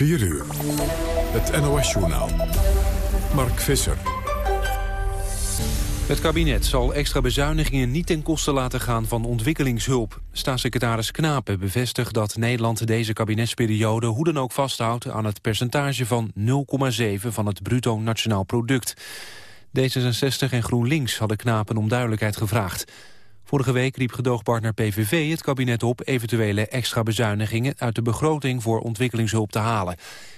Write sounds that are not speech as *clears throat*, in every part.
4 uur. Het NOS-journaal. Mark Visser. Het kabinet zal extra bezuinigingen niet ten koste laten gaan van ontwikkelingshulp. Staatssecretaris Knapen bevestigt dat Nederland deze kabinetsperiode hoe dan ook vasthoudt aan het percentage van 0,7 van het bruto nationaal product. D66 en GroenLinks hadden Knapen om duidelijkheid gevraagd. Vorige week riep gedoogpartner PVV het kabinet op eventuele extra bezuinigingen uit de begroting voor ontwikkelingshulp te halen.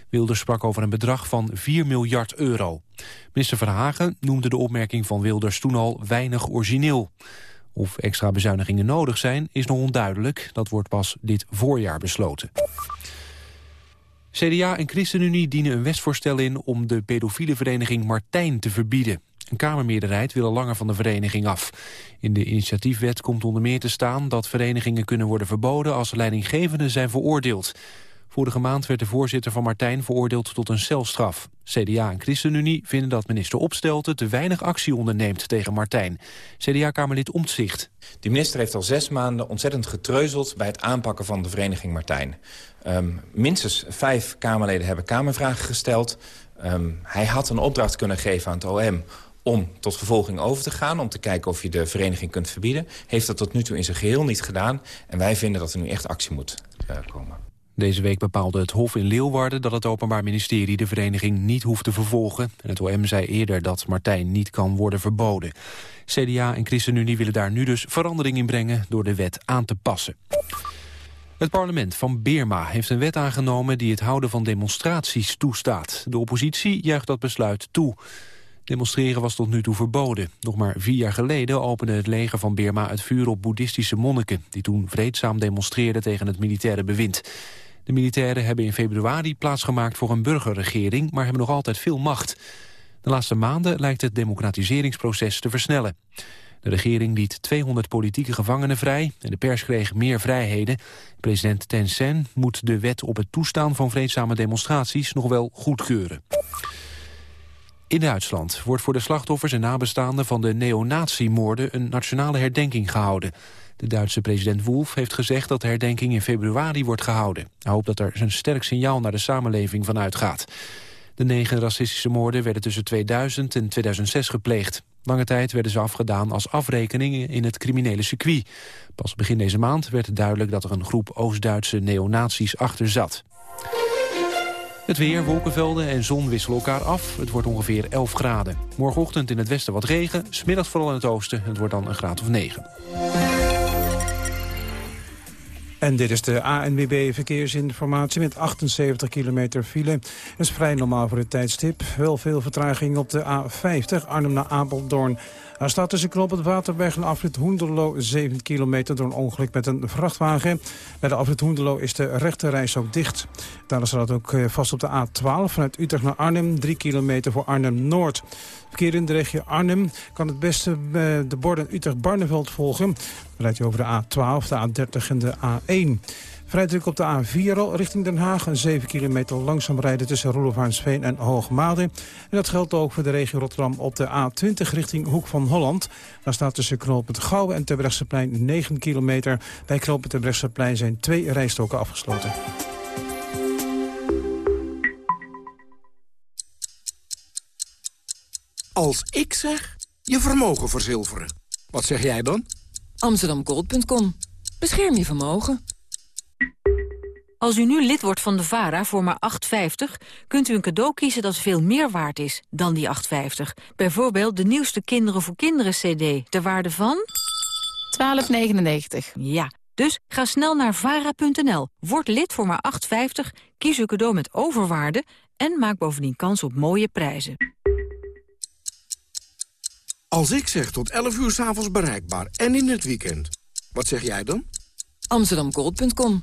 Wilders sprak over een bedrag van 4 miljard euro. Minister Verhagen noemde de opmerking van Wilders toen al weinig origineel. Of extra bezuinigingen nodig zijn, is nog onduidelijk. Dat wordt pas dit voorjaar besloten. CDA en ChristenUnie dienen een wetsvoorstel in om de pedofiele vereniging Martijn te verbieden. Een Kamermeerderheid wil langer van de vereniging af. In de initiatiefwet komt onder meer te staan dat verenigingen kunnen worden verboden als leidinggevenden zijn veroordeeld. Vorige maand werd de voorzitter van Martijn veroordeeld tot een celstraf. CDA en ChristenUnie vinden dat minister Opstelten te weinig actie onderneemt tegen Martijn. CDA-kamerlid Omtzigt. Die minister heeft al zes maanden ontzettend getreuzeld bij het aanpakken van de vereniging Martijn. Um, minstens vijf Kamerleden hebben Kamervragen gesteld. Um, hij had een opdracht kunnen geven aan het OM om tot vervolging over te gaan... om te kijken of je de vereniging kunt verbieden. Heeft dat tot nu toe in zijn geheel niet gedaan. En wij vinden dat er nu echt actie moet uh, komen. Deze week bepaalde het Hof in Leeuwarden dat het Openbaar Ministerie de vereniging niet hoeft te vervolgen. En het OM zei eerder dat Martijn niet kan worden verboden. CDA en ChristenUnie willen daar nu dus verandering in brengen door de wet aan te passen. Het parlement van Birma heeft een wet aangenomen die het houden van demonstraties toestaat. De oppositie juicht dat besluit toe. Demonstreren was tot nu toe verboden. Nog maar vier jaar geleden opende het leger van Birma het vuur op boeddhistische monniken... die toen vreedzaam demonstreerden tegen het militaire bewind. De militairen hebben in februari plaatsgemaakt voor een burgerregering... maar hebben nog altijd veel macht. De laatste maanden lijkt het democratiseringsproces te versnellen. De regering liet 200 politieke gevangenen vrij en de pers kreeg meer vrijheden. President Sen moet de wet op het toestaan van vreedzame demonstraties nog wel goedkeuren. In Duitsland wordt voor de slachtoffers en nabestaanden van de neonatiemoorden een nationale herdenking gehouden. De Duitse president Wolf heeft gezegd dat de herdenking in februari wordt gehouden. Hij hoopt dat er een sterk signaal naar de samenleving van uitgaat. De negen racistische moorden werden tussen 2000 en 2006 gepleegd. Lange tijd werden ze afgedaan als afrekeningen in het criminele circuit. Pas begin deze maand werd duidelijk dat er een groep Oost-Duitse neonazies achter zat. Het weer, wolkenvelden en zon wisselen elkaar af. Het wordt ongeveer 11 graden. Morgenochtend in het westen wat regen, smiddags vooral in het oosten. Het wordt dan een graad of 9. En dit is de ANWB Verkeersinformatie met 78 kilometer file. Dat is vrij normaal voor het tijdstip. Wel veel vertraging op de A50 Arnhem naar Apeldoorn. Daar staat tussen knop het Waterberg en afrit Hoenderlo 7 kilometer door een ongeluk met een vrachtwagen. Bij de afrit Hoenderlo is de rechterreis ook dicht. Daar staat ook eh, vast op de A12 vanuit Utrecht naar Arnhem, 3 kilometer voor Arnhem-Noord. Verkeer in de regio Arnhem kan het beste eh, de borden Utrecht-Barneveld volgen. Dan rijdt je over de A12, de A30 en de A1. Vrij druk op de A4 al richting Den Haag. Een 7 kilometer langzaam rijden tussen Roelofaansveen en Hoogmade. En dat geldt ook voor de regio Rotterdam op de A20 richting Hoek van Holland. Daar staat tussen knooppunt Gouwen en Terbrechtseplein 9 kilometer. Bij knooppunt Terbrechtseplein zijn twee rijstoken afgesloten. Als ik zeg, je vermogen verzilveren. Wat zeg jij dan? Amsterdamgold.com. Bescherm je vermogen. Als u nu lid wordt van de VARA voor maar 8,50... kunt u een cadeau kiezen dat veel meer waard is dan die 8,50. Bijvoorbeeld de nieuwste Kinderen voor Kinderen CD, ter waarde van... 12,99. Ja, dus ga snel naar vara.nl, word lid voor maar 8,50... kies uw cadeau met overwaarde en maak bovendien kans op mooie prijzen. Als ik zeg tot 11 uur s'avonds bereikbaar en in het weekend, wat zeg jij dan? Amsterdamgold.com.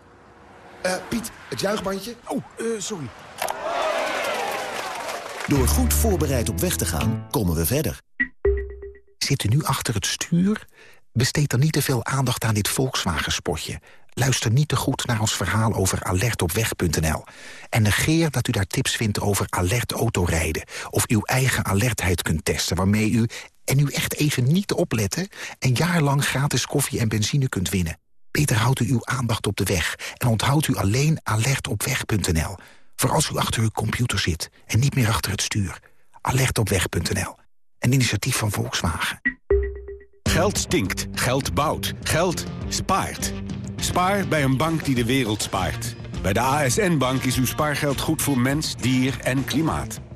Eh, Piet, het juichbandje. Oh, uh, sorry. Door goed voorbereid op weg te gaan, komen we verder. Zit u nu achter het stuur? Besteed dan niet te veel aandacht aan dit Volkswagen-spotje. Luister niet te goed naar ons verhaal over alertopweg.nl. En negeer dat u daar tips vindt over alert autorijden... of uw eigen alertheid kunt testen, waarmee u... en u echt even niet opletten... een jaar lang gratis koffie en benzine kunt winnen. Beter houdt u uw aandacht op de weg... en onthoudt u alleen alertopweg.nl. Voor als u achter uw computer zit en niet meer achter het stuur. Alertopweg.nl. Een initiatief van Volkswagen. Geld stinkt, geld bouwt, geld spaart. Spaar bij een bank die de wereld spaart. Bij de ASN-bank is uw spaargeld goed voor mens, dier en klimaat.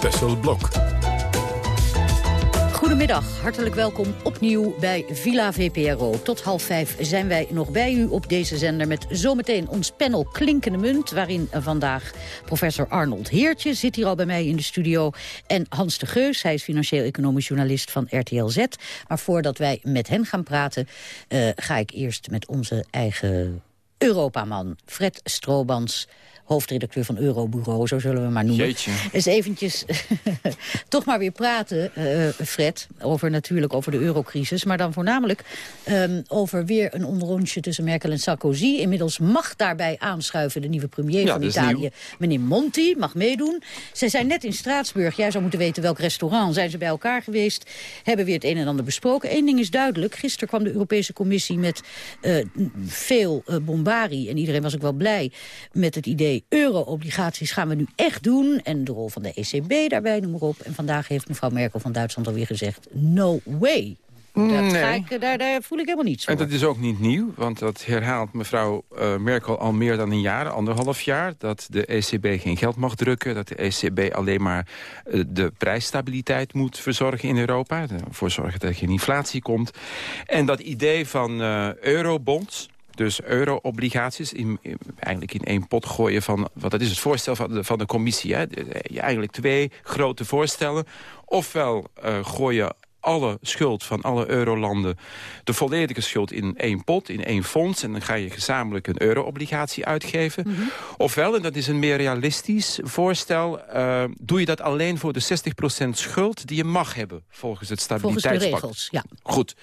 Tessel Blok. Goedemiddag, hartelijk welkom opnieuw bij Villa VPRO. Tot half vijf zijn wij nog bij u op deze zender... met zometeen ons panel Klinkende Munt... waarin vandaag professor Arnold Heertje zit hier al bij mij in de studio... en Hans de Geus, hij is financieel-economisch journalist van RTL Z. Maar voordat wij met hen gaan praten... Uh, ga ik eerst met onze eigen Europaman, Fred Stroobans hoofdredacteur van Eurobureau, zo zullen we maar noemen. Jeetje. Eens eventjes *laughs* toch maar weer praten, uh, Fred, over natuurlijk over de eurocrisis, maar dan voornamelijk um, over weer een onderrondje tussen Merkel en Sarkozy. Inmiddels mag daarbij aanschuiven de nieuwe premier ja, van Italië, meneer Monti, mag meedoen. Ze zijn net in Straatsburg, jij zou moeten weten welk restaurant, zijn ze bij elkaar geweest, hebben weer het een en ander besproken. Eén ding is duidelijk, gisteren kwam de Europese Commissie met uh, veel uh, bombari en iedereen was ook wel blij met het idee euro-obligaties gaan we nu echt doen. En de rol van de ECB daarbij, noem maar op. En vandaag heeft mevrouw Merkel van Duitsland alweer gezegd... no way. Dat nee. ga ik, daar, daar, voel ik helemaal niets voor. En dat is ook niet nieuw, want dat herhaalt mevrouw uh, Merkel al meer dan een jaar, anderhalf jaar. Dat de ECB geen geld mag drukken, dat de ECB alleen maar uh, de prijsstabiliteit moet verzorgen in Europa. Ervoor zorgen dat er geen inflatie komt. En dat idee van uh, eurobonds, dus euro-obligaties in, in, eigenlijk in één pot gooien van... wat dat is het voorstel van de, van de commissie. Hè? Je eigenlijk twee grote voorstellen. Ofwel uh, gooien alle schuld van alle eurolanden, de volledige schuld in één pot, in één fonds. En dan ga je gezamenlijk een euro-obligatie uitgeven. Mhm. Mm -hmm. Ofwel, en dat is een meer realistisch voorstel... Uh, doe je dat alleen voor de 60% schuld die je mag hebben... volgens het stabiliteitspact. Volgens de regels, ja. Goed.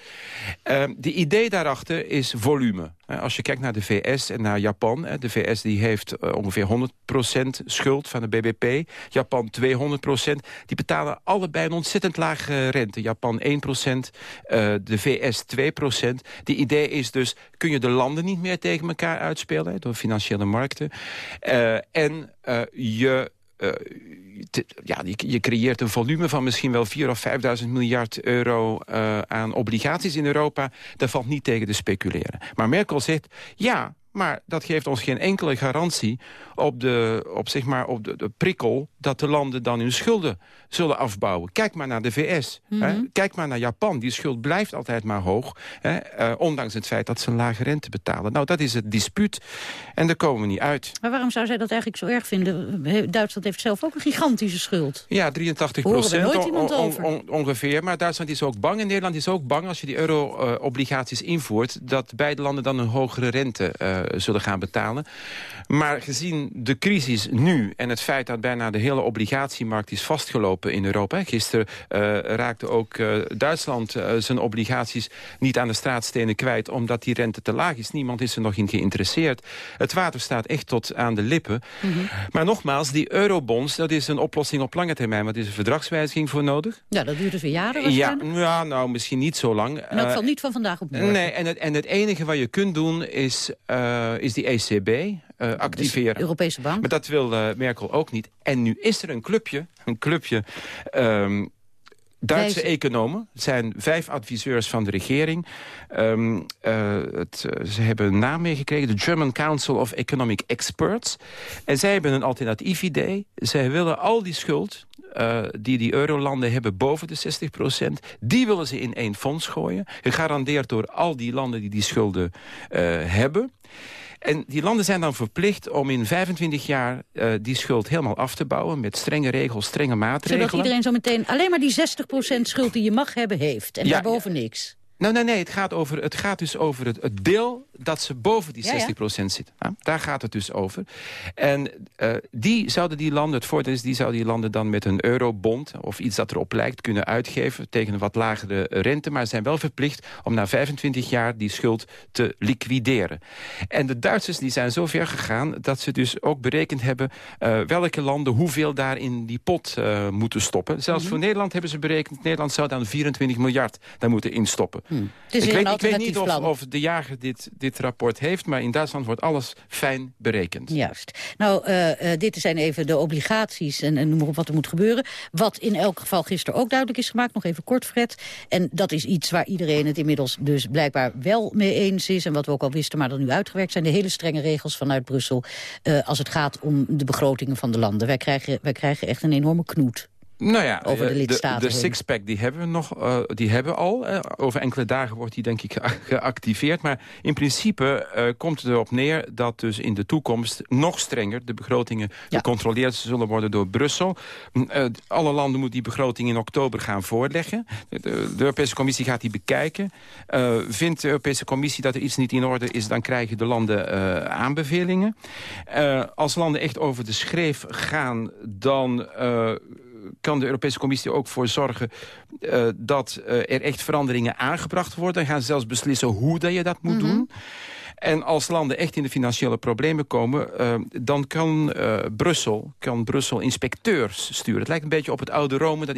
Uh, de idee daarachter is volume. Als je kijkt naar de VS en naar Japan... de VS die heeft uh, ongeveer 100% schuld van de BBP. Japan 200%. Die betalen allebei een ontzettend lage rente. Japan 1%, uh, de VS 2%. De idee is dus, kun je de landen niet meer tegen elkaar uitspelen... door financiële markten. En je... ja, je, je, creëert een volume van misschien wel 4 of 5.000 miljard euro uh, aan obligaties in Europa. Dat valt niet tegen te speculeren. Maar Merkel zegt, ja, maar dat geeft ons geen enkele garantie op de, op, zeg maar, op de, de prikkel dat de landen dan hun schulden zullen afbouwen. Kijk maar naar de VS. Mm -hmm. hè? Kijk maar naar Japan. Die schuld blijft altijd maar hoog. Hè? Uh, ondanks het feit dat ze een lage rente betalen. Nou, dat is het dispuut. En daar komen we niet uit. Maar waarom zou zij dat eigenlijk zo erg vinden? Duitsland heeft zelf ook een gigantische schuld. Ja, 83 procent on, on, on, ongeveer. Maar Duitsland is ook bang. En Nederland is ook bang als je die euro-obligaties uh, invoert... dat beide landen dan een hogere rente uh, zullen gaan betalen. Maar gezien de crisis nu en het feit dat bijna de hele obligatiemarkt is vastgelopen in Europa. Gisteren uh, raakte ook uh, Duitsland uh, zijn obligaties niet aan de straatstenen kwijt... omdat die rente te laag is. Niemand is er nog in geïnteresseerd. Het water staat echt tot aan de lippen. Mm -hmm. Maar nogmaals, die eurobonds, dat is een oplossing op lange termijn. Want er is een verdragswijziging voor nodig. Ja, dat duurt dus weer jaren ja, ja, nou, misschien niet zo lang. En dat zal niet van vandaag op morgen. Nee, en het, en het enige wat je kunt doen is, is die ECB... Uh, activeren. Dus Europese bank. Maar dat wil uh, Merkel ook niet. En nu is er een clubje, een clubje um, Duitse economen. Het zijn vijf adviseurs van de regering. Um, uh, het, eh, ze hebben een naam meegekregen. De German Council of Economic Experts. En zij hebben een alternatief idee. Zij willen al die schuld uh, die die eurolanden hebben boven de 60% die willen ze in één fonds gooien. Gegarandeerd door al die landen die die schulden uh, hebben. En die landen zijn dan verplicht om in 25 jaar uh, die schuld helemaal af te bouwen... met strenge regels, strenge maatregelen. Zodat iedereen zo meteen alleen maar die 60% schuld die je mag hebben heeft. En ja, daarboven niks. Nou, nee, nee, het gaat, over, het gaat dus over het, het deel dat ze boven die 60% zitten. daar gaat het dus over. En uh, die zouden die landen, het voordeel is, die zouden die landen dan met een eurobond... of iets dat erop lijkt, kunnen uitgeven tegen een wat lagere rente. Maar zijn wel verplicht om na 25 jaar die schuld te liquideren. En de Duitsers die zijn zo ver gegaan dat ze dus ook berekend hebben... Uh, welke landen hoeveel daar in die pot uh, moeten stoppen. Zelfs mm -hmm. voor Nederland hebben ze berekend... Nederland zou dan 24 miljard daar moeten instoppen. Hmm. Ik weet, ik, weet, niet of, of, de jager dit, dit rapport heeft... maar in Duitsland wordt alles fijn berekend. Juist. Nou, uh, uh, dit zijn even de obligaties en, en noem maar op wat er moet gebeuren. Wat in elk geval gisteren ook duidelijk is gemaakt. Nog even kort, Fred. En dat is iets waar iedereen het inmiddels dus blijkbaar wel mee eens is... en wat we ook al wisten, maar dat nu uitgewerkt zijn... de hele strenge regels vanuit Brussel... Uh, als het gaat om de begrotingen van de landen. Wij krijgen, wij krijgen echt een enorme knoet. Nou ja, over de eh, lidstaten. De, de sixpack die hebben we nog, uh, die hebben al. Uh, over enkele dagen wordt die denk ik geactiveerd. Maar in principe uh, komt het erop neer dat dus in de toekomst nog strenger de begrotingen ja. gecontroleerd zullen worden door Brussel. alle landen moeten die begroting in oktober gaan voorleggen. De, de Europese Commissie gaat die bekijken. vindt de Europese Commissie dat er iets niet in orde is, dan krijgen de landen aanbevelingen. als landen echt over de schreef gaan, dan kan de Europese Commissie ook voor zorgen... Uh, dat uh, er echt veranderingen aangebracht worden. Dan gaan ze zelfs beslissen hoe dat je dat moet mm -hmm. doen. En als landen echt in de financiële problemen komen... Uh, dan kan, uh, Brussel, kan Brussel inspecteurs sturen. Het lijkt een beetje op het oude Rome... dat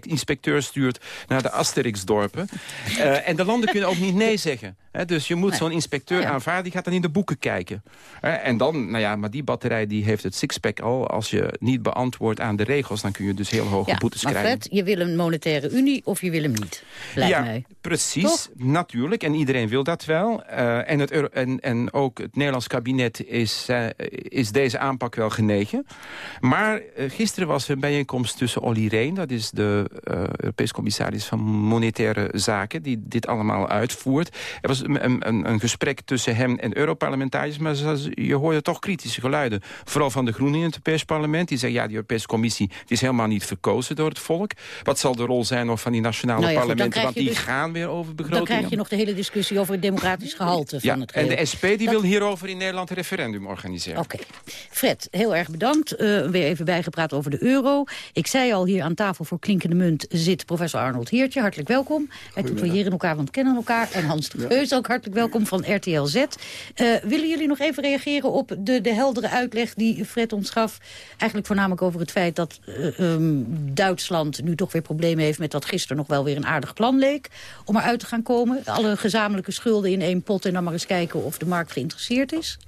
inspecteur stuurt naar de Asterix-dorpen. Uh, *laughs* en de landen kunnen ook niet nee zeggen. He, dus je moet nee. zo'n inspecteur ja. aanvaarden, die gaat dan in de boeken kijken. He, en dan, nou ja, maar die batterij die heeft het sixpack al. Als je niet beantwoordt aan de regels, dan kun je dus heel hoge ja, boetes maar krijgen. Fred, je wil een monetaire unie of je wil hem niet, lijkt ja, mij. precies, Toch? natuurlijk. En iedereen wil dat wel. En, het, en, en ook het Nederlands kabinet is, uh, is deze aanpak wel genegen. Maar uh, gisteren was er een bijeenkomst tussen Olly Rehn... dat is de uh, Europees commissaris van Monetaire Zaken... die dit allemaal uitvoert. Er was een, een, een gesprek tussen hem en Europarlementariërs... maar je hoorde toch kritische geluiden. Vooral van de Groenen in het Europees parlement. Die zeggen, ja, die Europese commissie die is helemaal niet verkozen door het volk. Wat zal de rol zijn nog van die nationale nou ja, parlementen? Goed, want die dus, gaan weer over begrotingen. Dan krijg je nog de hele discussie over het democratisch gehalte ja, van het En de SP die dat... wil hierover in Nederland een referendum organiseren. Oké. Okay. Fred, heel erg bedankt. Uh, weer even bijgepraat over de euro. Ik zei al, hier aan tafel voor Klinkende Munt zit professor Arnold Heertje. Hartelijk welkom. Wij tutoriëren elkaar, want kennen elkaar. En Hans de Geus ook hartelijk welkom van RTL Z. Uh, willen jullie nog even reageren op de, de heldere uitleg die Fred ons gaf? Eigenlijk voornamelijk over het feit dat uh, um, Duitsland nu toch weer problemen heeft... met dat gisteren nog wel weer een aardig plan leek om eruit te gaan komen. Alle gezamenlijke schulden in één pot en dan maar eens kijken of de markt geïnteresseerd is.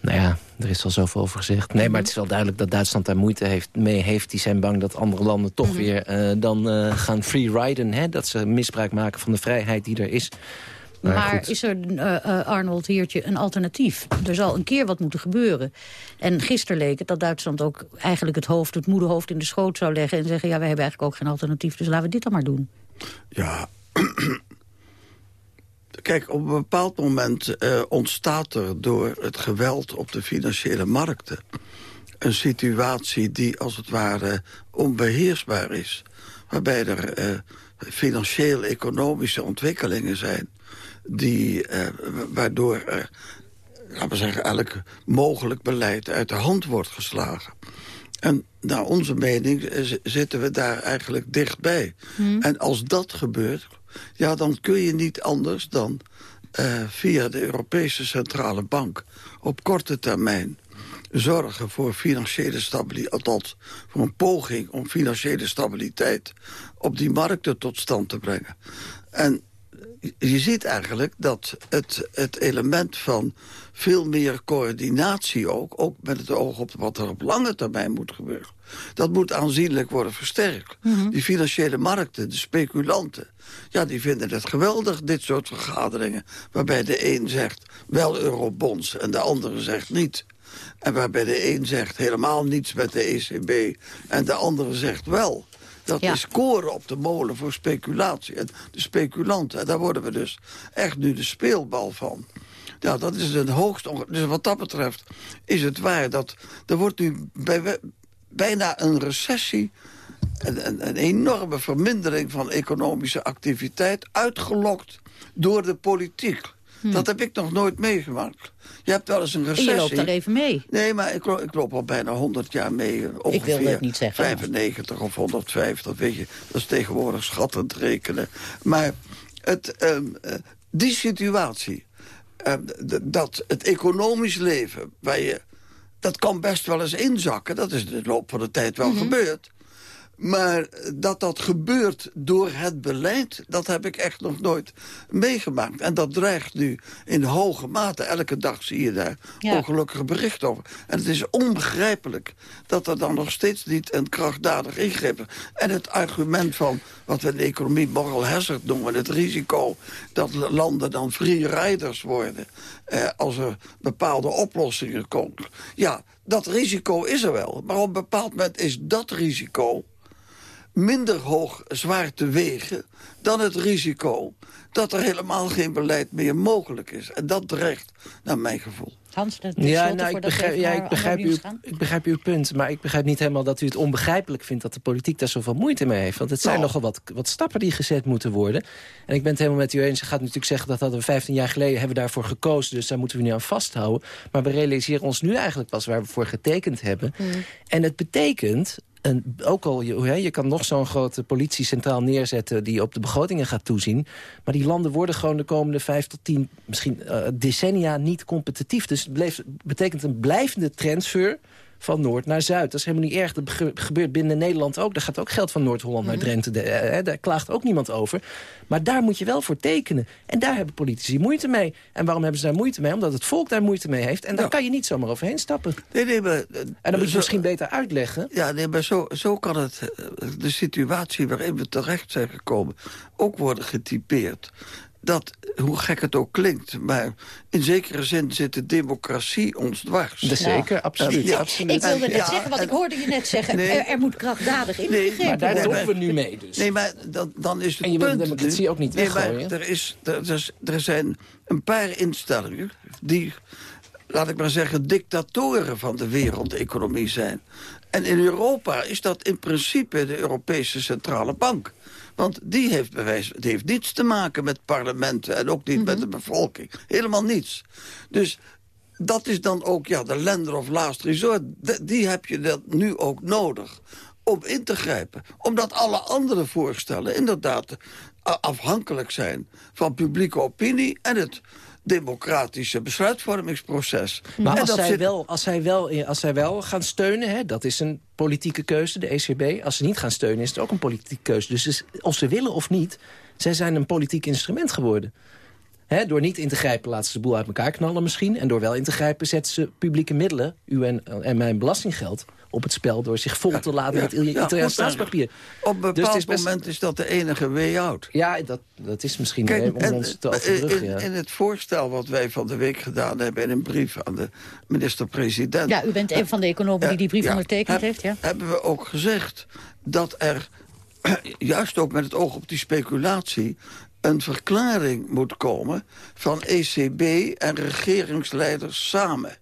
Nou ja, er is al zoveel over gezegd. Nee, maar het is wel duidelijk dat Duitsland daar moeite heeft, mee heeft. Die zijn bang dat andere landen toch mm -hmm. weer uh, dan uh, gaan freeriden. Hè? Dat ze misbruik maken van de vrijheid die er is. Maar, is er, uh, Arnold Heertje, een alternatief? Er zal een keer wat moeten gebeuren. En gisteren leek het dat Duitsland ook eigenlijk het hoofd, het moederhoofd in de schoot zou leggen... en zeggen, ja, wij hebben eigenlijk ook geen alternatief, dus laten we dit dan maar doen. Ja, Kijk, op een bepaald moment uh, ontstaat er door het geweld op de financiële markten... een situatie die als het ware onbeheersbaar is. Waarbij er uh, financieel-economische ontwikkelingen zijn... Die, uh, waardoor er, laten we zeggen, elk mogelijk beleid uit de hand wordt geslagen. En naar onze mening zitten we daar eigenlijk dichtbij. Hmm. En als dat gebeurt, ja, dan kun je niet anders dan uh, via de Europese Centrale Bank... op korte termijn zorgen voor financiële stabiliteit... althans voor een poging om financiële stabiliteit... op die markten tot stand te brengen. En je ziet eigenlijk dat het, het element van veel meer coördinatie ook... ook met het oog op wat er op lange termijn moet gebeuren... dat moet aanzienlijk worden versterkt. Mhm. Die financiële markten, de speculanten... ja, die vinden het geweldig, dit soort vergaderingen... waarbij de een zegt wel eurobonds en de andere zegt niet... En waarbij de een zegt helemaal niets met de ECB... en de andere zegt wel. Dat Ja. is koren op de molen voor speculatie. En de speculanten, en daar worden we dus echt nu de speelbal van. Ja, dat is het hoogst... onge- Dus wat dat betreft is het waar dat... er wordt nu bij, bijna een recessie... Een, een, een enorme vermindering van economische activiteit... uitgelokt door de politiek. Dat heb ik nog nooit meegemaakt. Je hebt wel eens een En recessie... je loopt daar even mee. Nee, maar ik, lo- ik loop al bijna 100 jaar mee. eh, Ongeveer wilde het niet zeggen. 95 of 150, weet je. Dat is tegenwoordig schattend rekenen. Maar het, ehm, eh, die situatie, ehm, dat het economisch leven... Waar je, dat kan best wel eens inzakken. Dat is in de loop van de tijd wel gebeurd. Maar dat dat gebeurt door het beleid, dat heb ik echt nog nooit meegemaakt. En dat dreigt nu in hoge mate. Elke dag zie je daar Ja. ongelukkige berichten over. En het is onbegrijpelijk dat er dan nog steeds niet een krachtdadig ingrepen. En het argument van wat we in de economie moral hazard noemen... het risico dat landen dan free riders worden... Eh, als er bepaalde oplossingen komen. Ja, dat risico is er wel. Maar op een bepaald moment is dat risico minder hoog zwaar te wegen dan het risico dat er helemaal geen beleid meer mogelijk is. En dat dreigt, naar mijn gevoel. Hans, de, Ja, nou, ik begrijp, ja, ik, begrijp uw, ik begrijp uw punt. Maar ik begrijp niet helemaal dat u het onbegrijpelijk vindt... dat de politiek daar zoveel moeite mee heeft. Want het zijn Nou. nogal wat, wat stappen die gezet moeten worden. En ik ben het helemaal met u eens. Ze gaat natuurlijk zeggen dat hadden we 15 jaar geleden... hebben we daarvoor gekozen, dus daar moeten we nu aan vasthouden. Maar we realiseren ons nu eigenlijk pas waar we voor getekend hebben. En het betekent... En ook al, je, je kan nog zo'n grote politie centraal neerzetten... die op de begrotingen gaat toezien. Maar die landen worden gewoon de komende vijf tot tien... misschien eh, decennia niet competitief. Dus bleef- betekent een blijvende transfer van Noord naar Zuid. Dat is helemaal niet erg. Dat gebeurt binnen Nederland ook. Daar gaat ook geld van Noord-Holland naar Drenthe. De- eh, eh, daar klaagt ook niemand over. Maar daar moet je wel voor tekenen. En daar hebben politici moeite mee. En waarom hebben ze daar moeite mee? Omdat het volk daar moeite mee heeft. En daar kan je niet zomaar overheen stappen. Nee, nee, maar, eh, En dan moet je misschien beter uitleggen. Ja, nee, maar zo, zo kan het, de situatie waarin we terecht zijn gekomen... ook worden getypeerd. Dat, hoe gek het ook klinkt, maar in zekere zin zit de democratie ons dwars. Dat zeker, absoluut. Ja. absoluut. Ik wilde net Ja, zeggen, want ik hoorde je net zeggen... Nee. er, er moet krachtdadig ingegrepen Maar daar stoppen we nu mee dus. Nee, maar dan, dan is het En je wil de punt democratie ook niet nee, maar weggooien. Er, is, er, er zijn een paar instellingen die, laat ik maar zeggen, dictatoren van de wereldeconomie zijn. En in Europa is dat in principe de Europese Centrale Bank. Want die heeft, bewijs, die heeft niets te maken met parlementen en ook niet met de bevolking. Helemaal niets. Dus dat is dan ook ja, de lender of last resort. Die heb je dat nu ook nodig om in te grijpen. Omdat alle andere voorstellen inderdaad a- afhankelijk zijn... van publieke opinie en het democratische besluitvormingsproces. Maar en als zij, zit- wel, als, zij wel, als zij wel gaan steunen, hè, dat is een politieke keuze, de ECB. Als ze niet gaan steunen, is het ook een politieke keuze. Dus is- of ze willen of niet, zij zijn een politiek instrument geworden. Door niet in te grijpen laten ze de boel uit elkaar knallen misschien. En door wel in te grijpen zetten ze publieke middelen, u en, en mijn belastinggeld, op het spel... door zich vol te laden met ja, Italiaans staatspapier. Op een Dus bepaald is best- moment is dat de enige way out. Ja, dat, dat is misschien Kijk, eh, om en, ons te eh, overbruggen. in, ja. in het voorstel wat wij van de week gedaan hebben... in een brief aan de minister-president... Ja, u bent een van de economen die die brief Ja, ondertekend heb- heeft. Ja. Hebben we ook gezegd dat er, *clears throat* juist ook met het oog op die speculatie... een verklaring moet komen van ECB en regeringsleiders samen.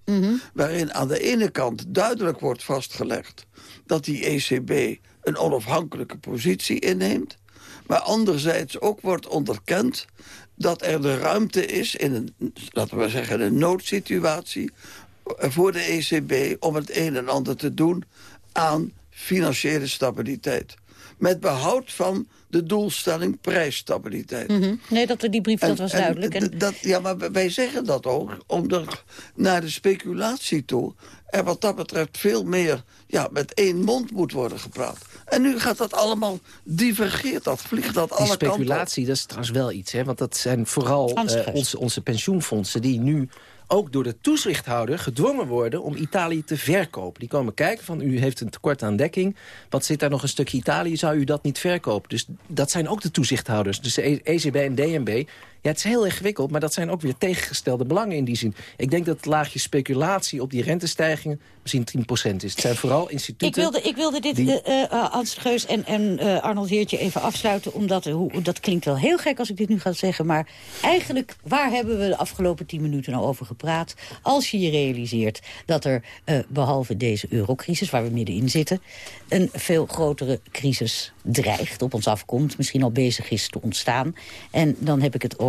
Waarin aan de ene kant duidelijk wordt vastgelegd... dat die ECB een onafhankelijke positie inneemt... maar anderzijds ook wordt onderkend dat er de ruimte is in een, laten we zeggen, een noodsituatie voor de ECB om het een en ander te doen aan financiële stabiliteit. met behoud van de doelstelling prijsstabiliteit. Mhm. Nee, dat, die brief dat was duidelijk. En... Dat, ja, maar wij zeggen dat ook, omdat naar de speculatie toe... er wat dat betreft veel meer ja, met één mond moet worden gepraat. En nu gaat dat allemaal, divergeert dat, vliegt dat alle kanten Die speculatie, dat is trouwens wel iets, hè? want dat zijn vooral uh, onze, onze pensioenfondsen... die nu ook door de toezichthouder gedwongen worden om Italië te verkopen. Die komen kijken van u heeft een tekort aan dekking. Wat zit daar nog een stukje Italië? Zou u dat niet verkopen? Dus dat zijn ook de toezichthouders. Dus de ECB en DNB ja, het is heel ingewikkeld, maar dat zijn ook weer tegengestelde belangen in die zin. Ik denk dat het laagje speculatie op die rentestijgingen misschien 10% is. Het zijn vooral instituten... Ik wilde, ik wilde dit, die... uh, uh, Hans Geus en, en uh, Arnold Heertje even afsluiten... omdat hoe, dat klinkt wel heel gek als ik dit nu ga zeggen... maar eigenlijk, waar hebben we de afgelopen 10 minuten nou over gepraat? Als je je realiseert dat er, behalve deze eurocrisis... waar we middenin zitten, een veel grotere crisis dreigt, op ons afkomt... misschien al bezig is te ontstaan. En dan heb ik het over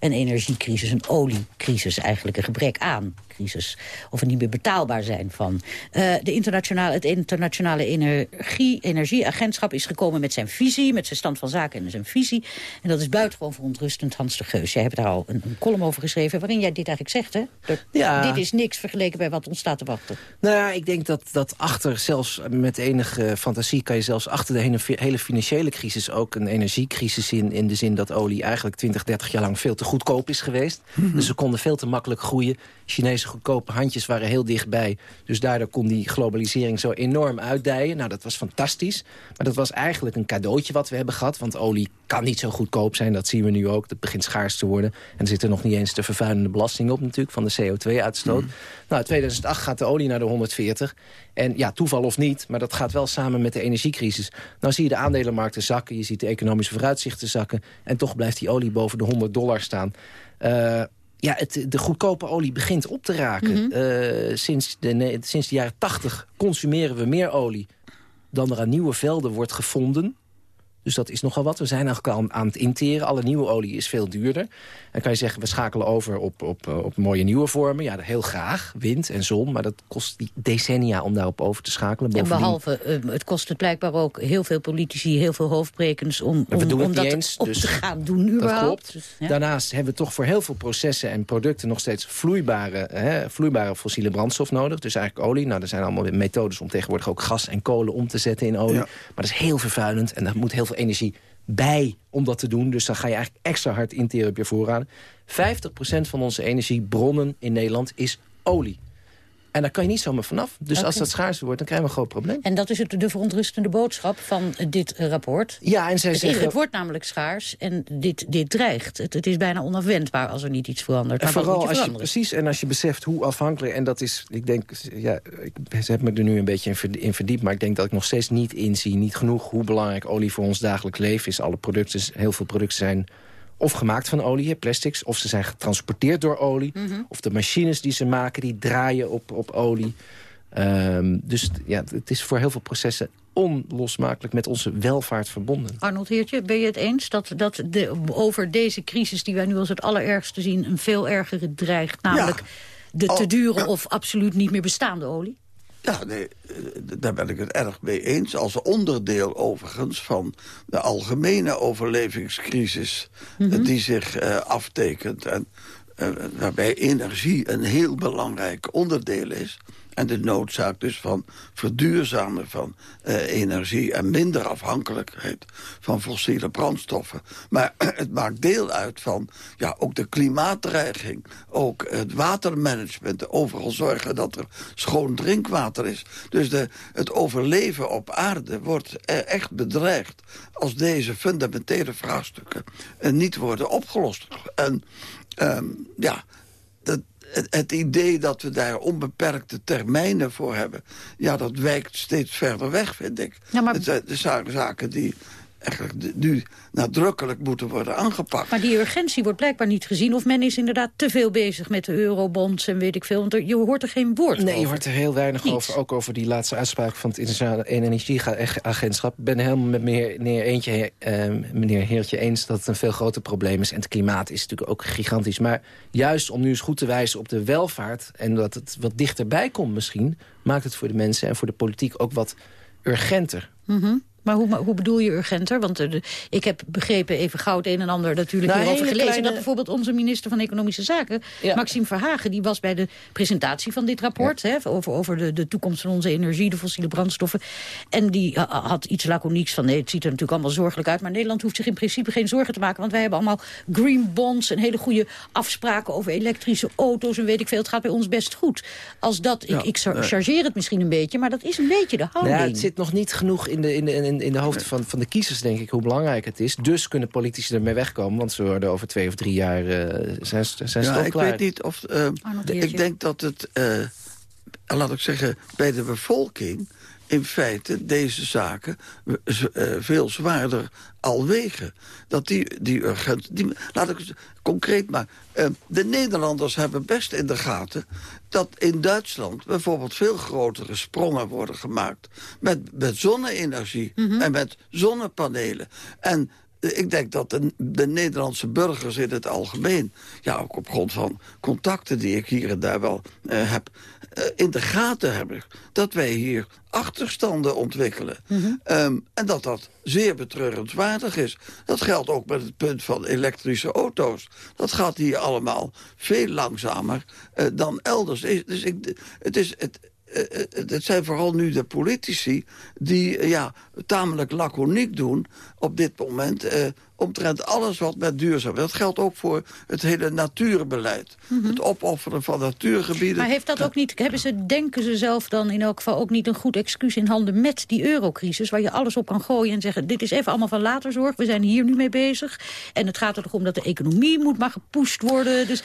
een energiecrisis, een oliecrisis eigenlijk, een gebrek aan crisis. Of een niet meer betaalbaar zijn van. Uh, de internationale, het internationale energie, energieagentschap is gekomen met zijn visie, met zijn stand van zaken en zijn visie. En dat is buitengewoon verontrustend, Hans de Geus. Jij hebt daar al een, een column over geschreven waarin jij dit eigenlijk zegt, hè? Dat, ja. Dit is niks vergeleken bij wat ons staat te wachten. Nou ja, ik denk dat, dat achter, zelfs met enige fantasie... kan je zelfs achter de hele, hele financiële crisis ook een energiecrisis in... in de zin dat olie eigenlijk 20, 30 jaar lang veel te goedkoop is geweest. Mhm. Dus ze konden veel te makkelijk groeien. Chinese goedkope handjes waren heel dichtbij. Dus daardoor kon die globalisering zo enorm uitdijen. Nou, dat was fantastisch. Maar dat was eigenlijk een cadeautje wat we hebben gehad. Want olie kan niet zo goedkoop zijn. Dat zien we nu ook. Dat begint schaars te worden. En er zit er nog niet eens de vervuilende belasting op natuurlijk. Van de CO2-uitstoot. Mm. Nou, in 2008 gaat de olie naar de 140. En ja, toeval of niet, maar dat gaat wel samen met de energiecrisis. Nou zie je de aandelenmarkten zakken, je ziet de economische vooruitzichten zakken... en toch blijft die olie boven de 100 dollar staan. Uh, ja, het, de goedkope olie begint op te raken. Mm -hmm. uh, sinds, de, sinds de jaren 80 consumeren we meer olie dan er aan nieuwe velden wordt gevonden. Dus dat is nogal wat. We zijn eigenlijk al aan het interen. Alle nieuwe olie is veel duurder. Dan kan je zeggen, we schakelen over op, op, eh, op mooie nieuwe vormen. Ja, heel graag. Wind en zon. Maar dat kost decennia om daarop over te schakelen. Bovendien... En behalve, uh, het kost het blijkbaar ook heel veel politici... heel veel hoofdbrekens om, om, om dat eens, op dus te gaan doen überhaupt. Dat klopt. Dus, ja. Daarnaast hebben we toch voor heel veel processen en producten... nog steeds vloeibare, hè, vloeibare fossiele brandstof nodig. Dus eigenlijk olie. Nou, er zijn allemaal methodes om tegenwoordig ook gas en kolen om te zetten in olie. Ja. Maar dat is heel vervuilend en dat moet heel veel energie bij om dat te doen. Dus dan ga je eigenlijk extra hard interen op je voorraden. 50% van onze energiebronnen in Nederland is olie. En daar kan je niet zomaar vanaf. Dus okay. als dat schaarser wordt, dan krijgen we een groot probleem. En dat is het, de verontrustende boodschap van dit rapport. Ja, en zij het, zeggen... Het wordt namelijk schaars en dit, dit dreigt. Het, het is bijna onafwendbaar als er niet iets verandert. En vooral als je, precies, en als je beseft hoe afhankelijk... en dat is, ik denk, ja, ik heb me er nu een beetje in verdiept... maar ik denk dat ik nog steeds niet inzie, niet genoeg... hoe belangrijk olie voor ons dagelijks leven is. Alle producten, heel veel producten zijn of gemaakt van olie, plastics, of ze zijn getransporteerd door olie... Mm -hmm. of de machines die ze maken, die draaien op, op olie. Um, dus ja, het is voor heel veel processen onlosmakelijk met onze welvaart verbonden. Arnold Heertje, ben je het eens dat, dat de, over deze crisis... die wij nu als het allerergste zien, een veel ergere dreigt... namelijk ja. de te dure of absoluut niet meer bestaande olie? Ja, nee, daar ben ik het erg mee eens. Als onderdeel overigens van de algemene overlevingscrisis... Mm -hmm. die zich uh, aftekent. En uh, waarbij energie een heel belangrijk onderdeel is. En de noodzaak dus van verduurzamen van uh, energie... en minder afhankelijkheid van fossiele brandstoffen. Maar *clears throat* het maakt deel uit van ja, ook de klimaatdreiging. Ook het watermanagement. Overal zorgen dat er schoon drinkwater is. Dus de, het overleven op aarde wordt uh, echt bedreigd... als deze fundamentele vraagstukken uh, niet worden opgelost. En um, ja, het, idee dat we daar onbeperkte termijnen voor hebben... ja, dat wijkt steeds verder weg, vind ik. Ja, maar... Het zijn zaken die eigenlijk nu nadrukkelijk moeten worden aangepakt. Maar die urgentie wordt blijkbaar niet gezien... of men is inderdaad te veel bezig met de eurobonds en weet ik veel. Want er, je hoort er geen woord nee, over. je hoort er heel weinig Niets. over. Ook over die laatste uitspraak van het Internationale Energieagentschap. Ik ben helemaal met meneer, Eentje, eh, meneer Heertje eens... dat het een veel groter probleem is. En het klimaat is natuurlijk ook gigantisch. Maar juist om nu eens goed te wijzen op de welvaart... en dat het wat dichterbij komt misschien... maakt het voor de mensen en voor de politiek ook wat urgenter. Mm -hmm. Maar hoe, hoe bedoel je urgenter? Want uh, ik heb begrepen, even goud een en ander natuurlijk nou, hierover gelezen... Kleine... dat bijvoorbeeld onze minister van Economische Zaken, ja. Maxime Verhagen... die was bij de presentatie van dit rapport... Hè, over, over de, de toekomst van onze energie, de fossiele brandstoffen. En die had iets laconieks van... nee, het ziet er natuurlijk allemaal zorgelijk uit... maar Nederland hoeft zich in principe geen zorgen te maken... want wij hebben allemaal green bonds en hele goede afspraken... over elektrische auto's en weet ik veel. Het gaat bij ons best goed. Als dat, ik, ik chargeer het misschien een beetje... maar dat is een beetje de houding. Ja, het zit nog niet genoeg in de, in de, in, in de hoofden van, van de kiezers, denk ik... hoe belangrijk het is. Dus kunnen politici ermee wegkomen... want ze worden over twee of drie jaar uh, zijn, zijn ja, ik weet niet of... Uh, ik denk dat het, uh, laat ik zeggen, bij de bevolking in feite deze zaken veel zwaarder al wegen. Dat die, die urgent... Die, laat ik concreet maar. de Nederlanders hebben best in de gaten dat in Duitsland bijvoorbeeld veel grotere sprongen worden gemaakt... met, met zonne-energie mhm. en met zonnepanelen. En ik denk dat de, de, Nederlandse burgers in het algemeen... ja, ook op grond van contacten die ik hier en daar wel heb... Uh, in de gaten hebben dat wij hier achterstanden ontwikkelen. Mm -hmm. um, en dat dat zeer betreurenswaardig is. Dat geldt ook met het punt van elektrische auto's. Dat gaat hier allemaal veel langzamer uh, dan elders. Dus ik, het is... Het, eh, eh, het zijn vooral nu de politici die ja, tamelijk laconiek doen op dit moment... Uh, omtrent alles wat met duurzaam... Dat geldt ook voor het hele natuurbeleid. Mhm. Het opofferen van natuurgebieden. Maar heeft dat ook niet, hebben ze, denken ze zelf dan in elk geval ook niet een goed excuus in handen met die eurocrisis... waar je alles op kan gooien en zeggen, dit is even allemaal van later zorg. We zijn hier nu mee bezig. En het gaat er toch om dat de economie moet maar gepusht worden. Dus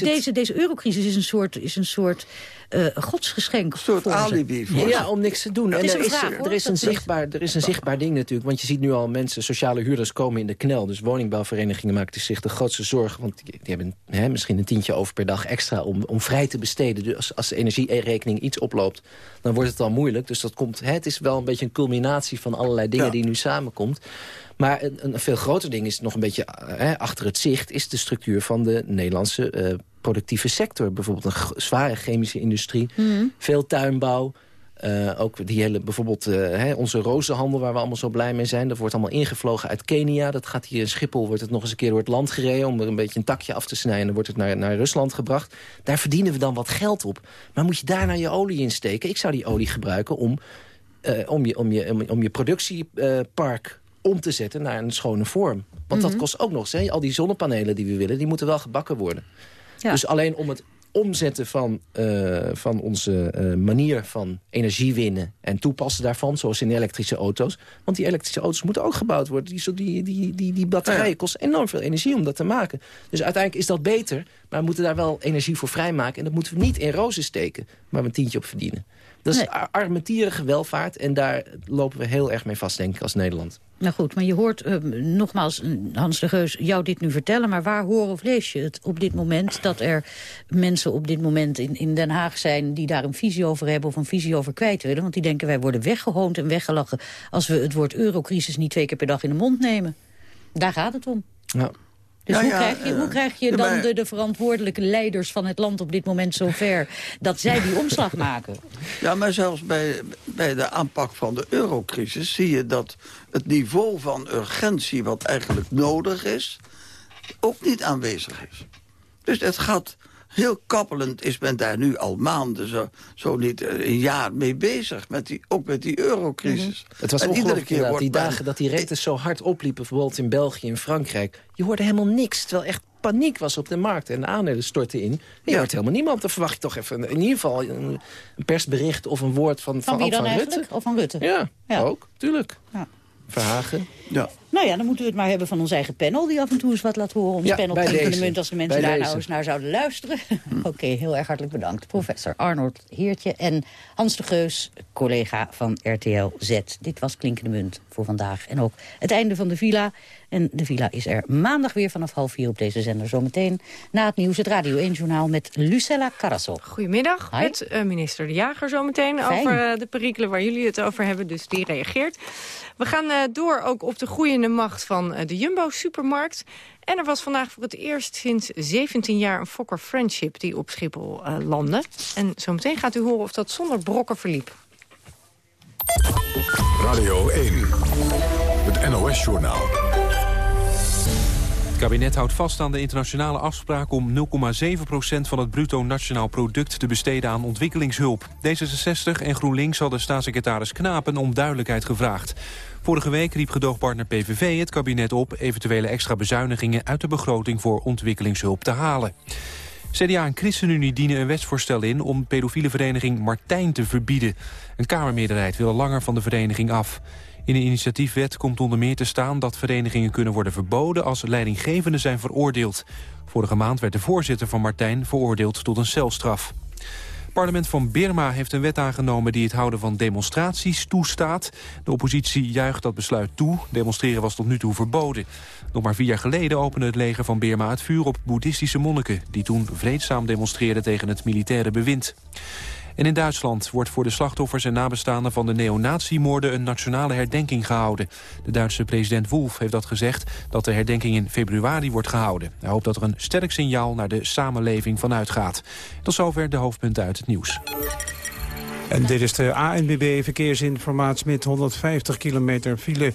deze, deze eurocrisis is een soort, is een soort uh, godsgeschenk. Een soort alibi voor Ja, om niks te doen. en er, is, er, is een zichtbaar, er is een zichtbaar ding natuurlijk. Want je ziet nu al mensen, sociale huurders komen in de knel. Dus woningbouwverenigingen maken zich de grootste zorgen. Want die, die hebben hè, misschien een tientje over per dag extra om, om vrij te besteden. Dus als, als de energierekening iets oploopt, dan wordt het al moeilijk. Dus dat komt, hè, het is wel een beetje een culminatie van allerlei dingen die nu samenkomt. Maar een, een, veel groter ding is nog een beetje hè, achter het zicht... is de structuur van de Nederlandse uh, productieve sector. Bijvoorbeeld een zware chemische industrie, mhm. veel tuinbouw... Uh, ook die hele, bijvoorbeeld uh, hè, onze rozenhandel, waar we allemaal zo blij mee zijn. Dat wordt allemaal ingevlogen uit Kenia. Dat gaat hier in Schiphol, wordt het nog eens een keer door het land gereden... om er een beetje een takje af te snijden. En dan wordt het naar, naar Rusland gebracht. Daar verdienen we dan wat geld op. Maar moet je daar nou je olie in steken? Ik zou die olie gebruiken om, uh, om, je, om, je, om, je productiepark om te zetten naar een schone vorm. Want dat mhm. kost ook nog eens. Al die zonnepanelen die we willen, die moeten wel gebakken worden. Dus alleen om het omzetten van, uh, van onze uh, manier van energie winnen... en toepassen daarvan, zoals in elektrische auto's. Want die elektrische auto's moeten ook gebouwd worden. Die, die, die, die, die batterijen kosten enorm veel energie om dat te maken. Dus uiteindelijk is dat beter, maar we moeten daar wel energie voor vrijmaken. En dat moeten we niet in rozen steken, maar een tientje op verdienen. Dat is nee. armetierige welvaart en daar lopen we heel erg mee vast, denk ik, als Nederland. Nou goed, maar je hoort uh, nogmaals Hans de Geus jou dit nu vertellen... maar waar hoor of lees je het op dit moment... dat er mensen op dit moment in, in Den Haag zijn... die daar een visie over hebben of een visie over kwijt willen? Want die denken wij worden weggehoond en weggelachen... als we het woord eurocrisis niet twee keer per dag in de mond nemen. Daar gaat het om. Ja. Dus hoe, krijg je, hoe krijg je dan de, de, verantwoordelijke leiders van het land op dit moment zover... dat zij die omslag *laughs* maken? Ja, maar zelfs bij, bij de aanpak van de eurocrisis zie je dat het niveau van urgentie... wat eigenlijk nodig is, ook niet aanwezig is. Dus het gaat heel kappelend is men daar nu al maanden, zo, zo niet eh, een jaar mee bezig. Met die, ook met die eurocrisis. Mhm. Het was en iedere keer wordt die dagen dat die rentes zo hard opliepen, bijvoorbeeld in België en Frankrijk. Je hoorde helemaal niks, terwijl echt paniek was op de markt en de aandelen stortten in. Je ja. hoort helemaal niemand. Dan verwacht je toch even in ieder geval een, persbericht of een woord van, van, van, wie dan van Rutte. Of van Rutte? Ja, ja. ook, tuurlijk. Ja. Verhagen. Ja. Nou ja, dan moeten we het maar hebben van ons eigen panel... die af en toe eens wat laat horen. Ons ja, panel in de munt als de mensen daar nou eens naar zouden luisteren. *laughs* Oké, heel erg hartelijk bedankt. Professor Arnold Heertje en Hans de Geus, collega van RTL Z. Dit was Klinkende Munt voor vandaag. En ook het einde van de villa. En de villa is er maandag weer vanaf half vier op deze zender. Zometeen na het nieuws het Radio 1-journaal met Lucella Carasso. Goedemiddag, Hi. met uh, minister De Jager zometeen... Fijn. over uh, de perikelen waar jullie het over hebben. Dus die reageert. We gaan uh, door ook op de groeiende macht van uh, de Jumbo-supermarkt. En er was vandaag voor het eerst sinds 17 jaar een Fokker Friendship die op Schiphol uh, landde. En zometeen gaat u horen of dat zonder brokken verliep. Radio 1. Het NOS-journaal. Het kabinet houdt vast aan de internationale afspraak om 0,7% van het bruto nationaal product te besteden aan ontwikkelingshulp. D66 en GroenLinks hadden staatssecretaris Knapen om duidelijkheid gevraagd. Vorige week riep gedoogpartner PVV het kabinet op eventuele extra bezuinigingen uit de begroting voor ontwikkelingshulp te halen. CDA en ChristenUnie dienen een wetsvoorstel in om pedofiele vereniging Martijn te verbieden. Een Kamermeerderheid wil langer van de vereniging af. In de initiatiefwet komt onder meer te staan dat verenigingen kunnen worden verboden als leidinggevenden zijn veroordeeld. Vorige maand werd de voorzitter van Martijn veroordeeld tot een celstraf. Parlement van Birma heeft een wet aangenomen die het houden van demonstraties toestaat. De oppositie juicht dat besluit toe. Demonstreren was tot nu toe verboden. Nog maar vier jaar geleden opende het leger van Birma het vuur op boeddhistische monniken... die toen vreedzaam demonstreerden tegen het militaire bewind. En in Duitsland wordt voor de slachtoffers en nabestaanden van de neonatiemoorden een nationale herdenking gehouden. De Duitse president Wolf heeft dat gezegd dat de herdenking in februari wordt gehouden. Hij hoopt dat er een sterk signaal naar de samenleving vanuit gaat. Tot zover de hoofdpunten uit het nieuws. En dit is de ANBB verkeersinformatie met 150 kilometer file.